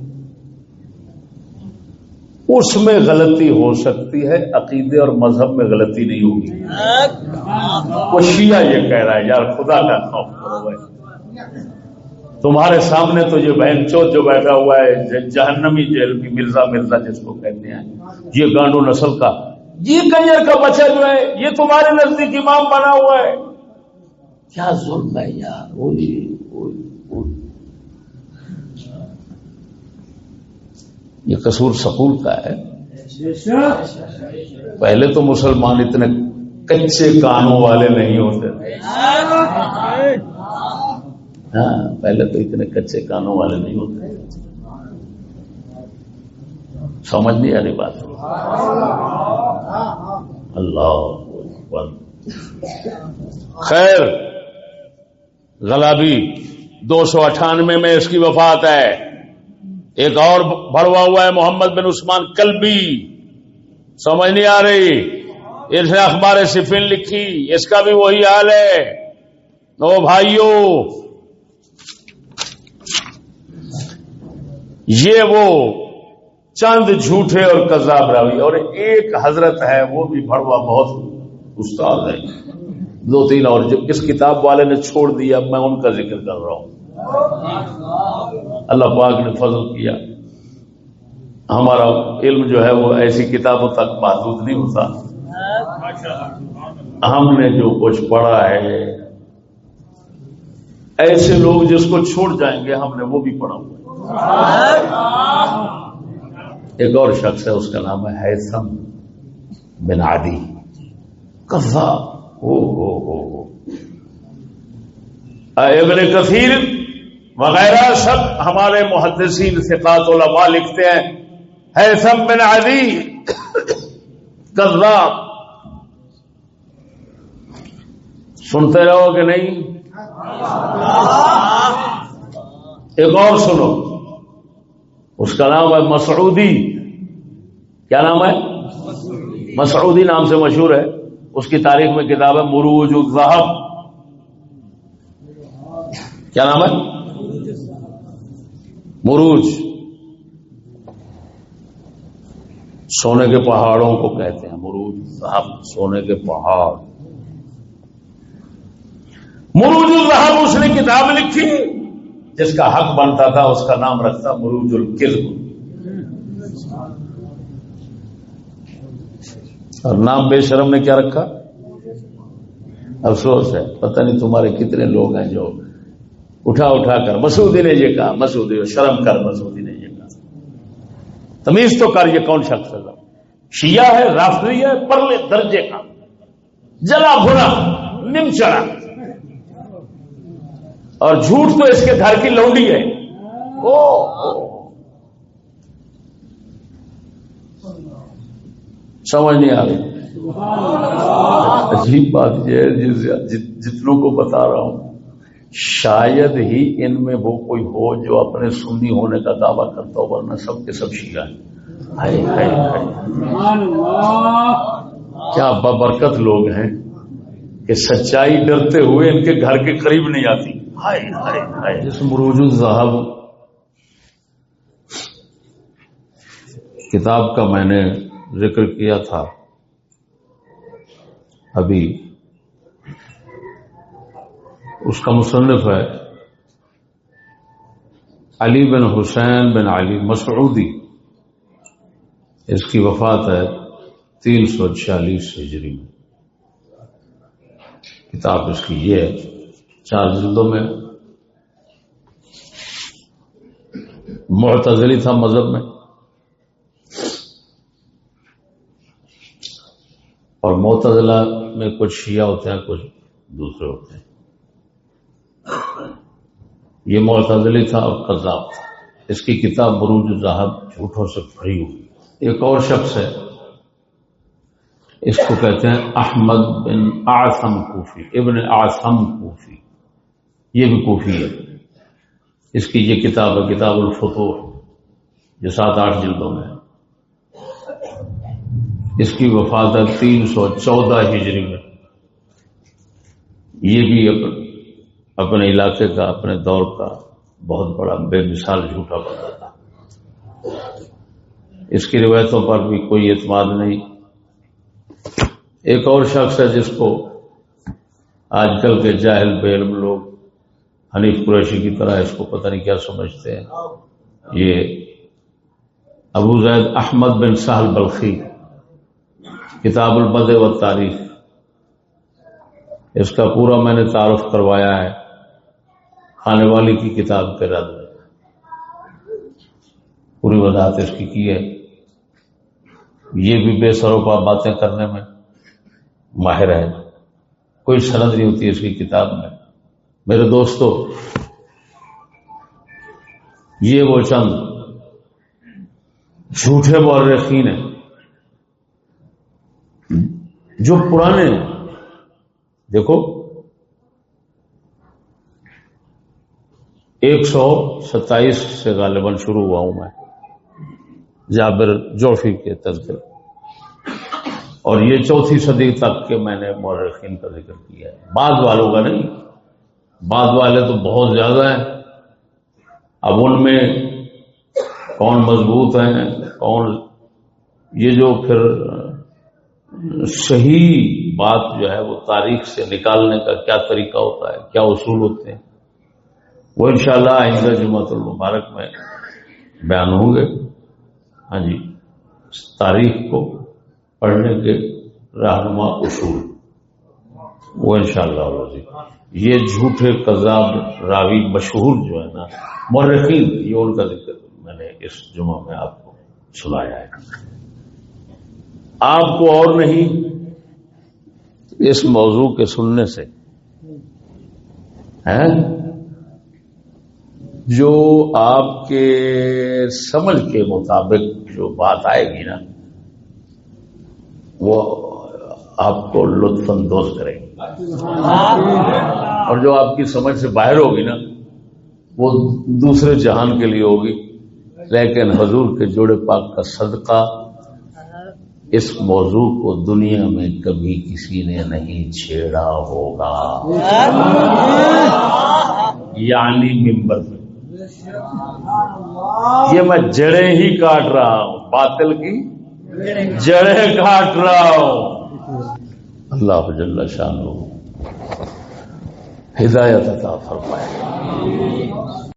Speaker 1: اس میں غلطی ہو سکتی ہے، عقیدے اور مذہب میں غلطی نہیں ہوگی۔ وہ شیعہ یہ کہہ رہا ہے، یار خدا کا خوف تمہارے سامنے تو یہ بہن چوت جو بیٹھا ہوا ہے جہنمی جیل کی مرزا مرزا جس کو کہتے ہیں۔ یہ گانڈو نسل کا۔ یہ کنجر کا بچہ جو ہے، یہ تمہارے نزدیک امام بنا ہوا ہے۔ کیا ظلم ہے یار یہ قصور سکول کا ہے۔ پہلے تو مسلمان اتنے کچے کانوں والے نہیں ہوتے۔ ہاں پہلے تو اتنے کچے کانوں والے نہیں ہوتے۔ سمجھ نہیں آ رہی بات۔ اللہ خیر غلابی دو سو اٹھانوے میں اس کی وفات ہے۔ ایک اور بڑوا ہوا ہے، محمد بن عثمان کلبی۔ سمجھ نہیں آ رہی۔ اس نے اخبار سفین لکھی۔ اس کا بھی وہی حال ہے۔ او بھائیو، یہ وہ چند جھوٹے اور کذاب راوی، اور ایک حضرت ہے، وہ بھی بڑوا بہت استاد ہے۔ دو تین اور جو اس کتاب والے نے چھوڑ دیا، میں ان کا ذکر کر رہا ہوں۔ اللہ پاک نے فضل کیا۔ ہمارا علم جو ہے وہ ایسی کتابوں تک محدود نہیں ہوتا۔ ہم نے جو کچھ پڑھا ہے، ایسے لوگ جس کو چھوڑ جائیں گے، ہم نے وہ بھی پڑھا ہوا ایک اور شخص ہے، اس کا نام ہے حیثم بن عادی کفا او ہو ہو ابن کثیر وغیرہ سب ہمارے محدثین ثقات علماء لکھتے ہیں۔ حیثم بن عادی کذا سنتے رہو کہ نہیں؟ ایک اور سنو۔ اس کا نام ہے مسعودی۔ کیا نام ہے؟ مسعودی نام سے مشہور ہے۔ اس کی تاریخ میں کتاب ہے مروج الزہب کیا نام ہے؟ مروج۔ سونے کے پہاڑوں کو کہتے ہیں مروج صاحب سونے کے پہاڑ۔ مروج الرحم اس نے کتاب لکھی جس کا حق بنتا تھا، اس کا نام رکھتا مروج القلب اور نام بے شرم نے کیا رکھا؟ افسوس ہے، پتہ نہیں تمہارے کتنے لوگ ہیں جو اٹھا اٹھا کر مسعودی نے یہ کہا مسعودی شرم کر مسعودی نے یہ کہا۔ تمیز تو کر یہ کون شخص ہے؟ شیعہ ہے رافری ہے پرلے درجے کا۔ جلا بھنا نم چڑھا۔ اور جھوٹ تو اس کے گھر کی لونڈی ہے۔ سمجھ نہیں آ رہی۔ عجیب بات یہ ہے جتنوں کو بتا رہا ہوں۔ شاید ہی ان میں وہ کوئی ہو جو اپنے سنی ہونے کا دعویٰ کرتا ہو، ورنہ سب کے سب شیعہ ہیں۔ کیا ببرکت لوگ ہیں کہ سچائی ڈرتے ہوئے ان کے گھر کے قریب نہیں آتی۔ جس مروج الزہب کتاب کا میں نے ذکر کیا تھا، ابھی اس کا مصنف ہے علی بن حسین بن علی مسعودی۔ اس کی وفات ہے تین سو چھیالیس ہجری میں۔ کتاب اس کی یہ ہے، چار جلدوں میں۔ معتزلی تھا مذہب میں۔ اور معتزلہ میں کچھ شیعہ ہوتے ہیں، کچھ دوسرے ہوتے ہیں۔ یہ معتزلی تھا اور قذاب تھا۔ اس کی کتاب بروج صاحب جھوٹوں سے بھری ہوئی۔ ایک اور شخص ہے۔ اس کو کہتے ہیں احمد بن آسم کوفی، ابن آسم کوفی۔ یہ بھی کوفی ہے۔ اس کی یہ کتاب ہے، کتاب الفتور جو سات آٹھ جلدوں میں اس کی وفات ہے تین سو چودہ ہجری میں۔ یہ بھی اپنے علاقے کا، اپنے دور کا بہت بڑا بے مثال جھوٹا بنتا تھا۔ اس کی روایتوں پر بھی کوئی اعتماد نہیں۔ ایک اور شخص ہے جس کو آج کل کے جاہل بے علم لوگ، حنیف قریشی کی طرح اس کو پتہ نہیں کیا سمجھتے ہیں۔ یہ ابو زید احمد بن سہل بلخی، کتاب البد و تاریخ اس کا پورا میں نے تعارف کروایا ہے۔ کھانے والی کی کتاب کے رد میں پوری وضاحت اس کی کی ہے۔ یہ بھی بے سروپا باتیں کرنے میں ماہر ہے۔ کوئی سند نہیں ہوتی اس کی کتاب میں۔ میرے دوستو، یہ وہ چند جھوٹے مورخین ہیں جو پرانے دیکھو ایک سو ستائیس سے غالباً شروع ہوا ہوں میں، جابر جوفی کے تذکر اور یہ چوتھی صدی تک کے میں نے مورخین کا ذکر کیا ہے۔ بعد والوں کا نہیں، بعد والے تو بہت زیادہ ہیں۔ اب ان میں کون مضبوط ہیں، کون یہ جو پھر صحیح بات جو ہے وہ تاریخ سے نکالنے کا کیا طریقہ ہوتا ہے، کیا اصول ہوتے ہیں۔ وہ انشاءاللہ آئندہ جمعۃ المبارک میں بیان ہوں گے۔ ہاں جی تاریخ کو پڑھنے کے رہنما اصول۔ وہ انشاءاللہ شاء اللہ یہ جھوٹے قذاب راوی مشہور جو ہے نا مرخین یہ ان کا ذکر میں نے اس جمعہ میں آپ کو سنایا ہے۔ آپ کو اور نہیں، اس موضوع کے سننے سے۔ جو آپ کے سمجھ کے مطابق جو بات آئے گی نا، وہ آپ کو لطف اندوز کرے گی۔ اور جو آپ کی سمجھ سے باہر ہوگی نا، وہ دوسرے جہان کے لیے ہوگی۔ لیکن حضور کے جوڑے پاک کا صدقہ اس موضوع کو دنیا میں کبھی کسی نے نہیں چھیڑا ہوگا۔ یعنی ممبر۔ میں یہ میں جڑیں ہی کاٹ رہا ہوں، باطل کی جڑیں کاٹ رہا ہوں۔ اللہ جل شان ہدایت عطا فرمائے۔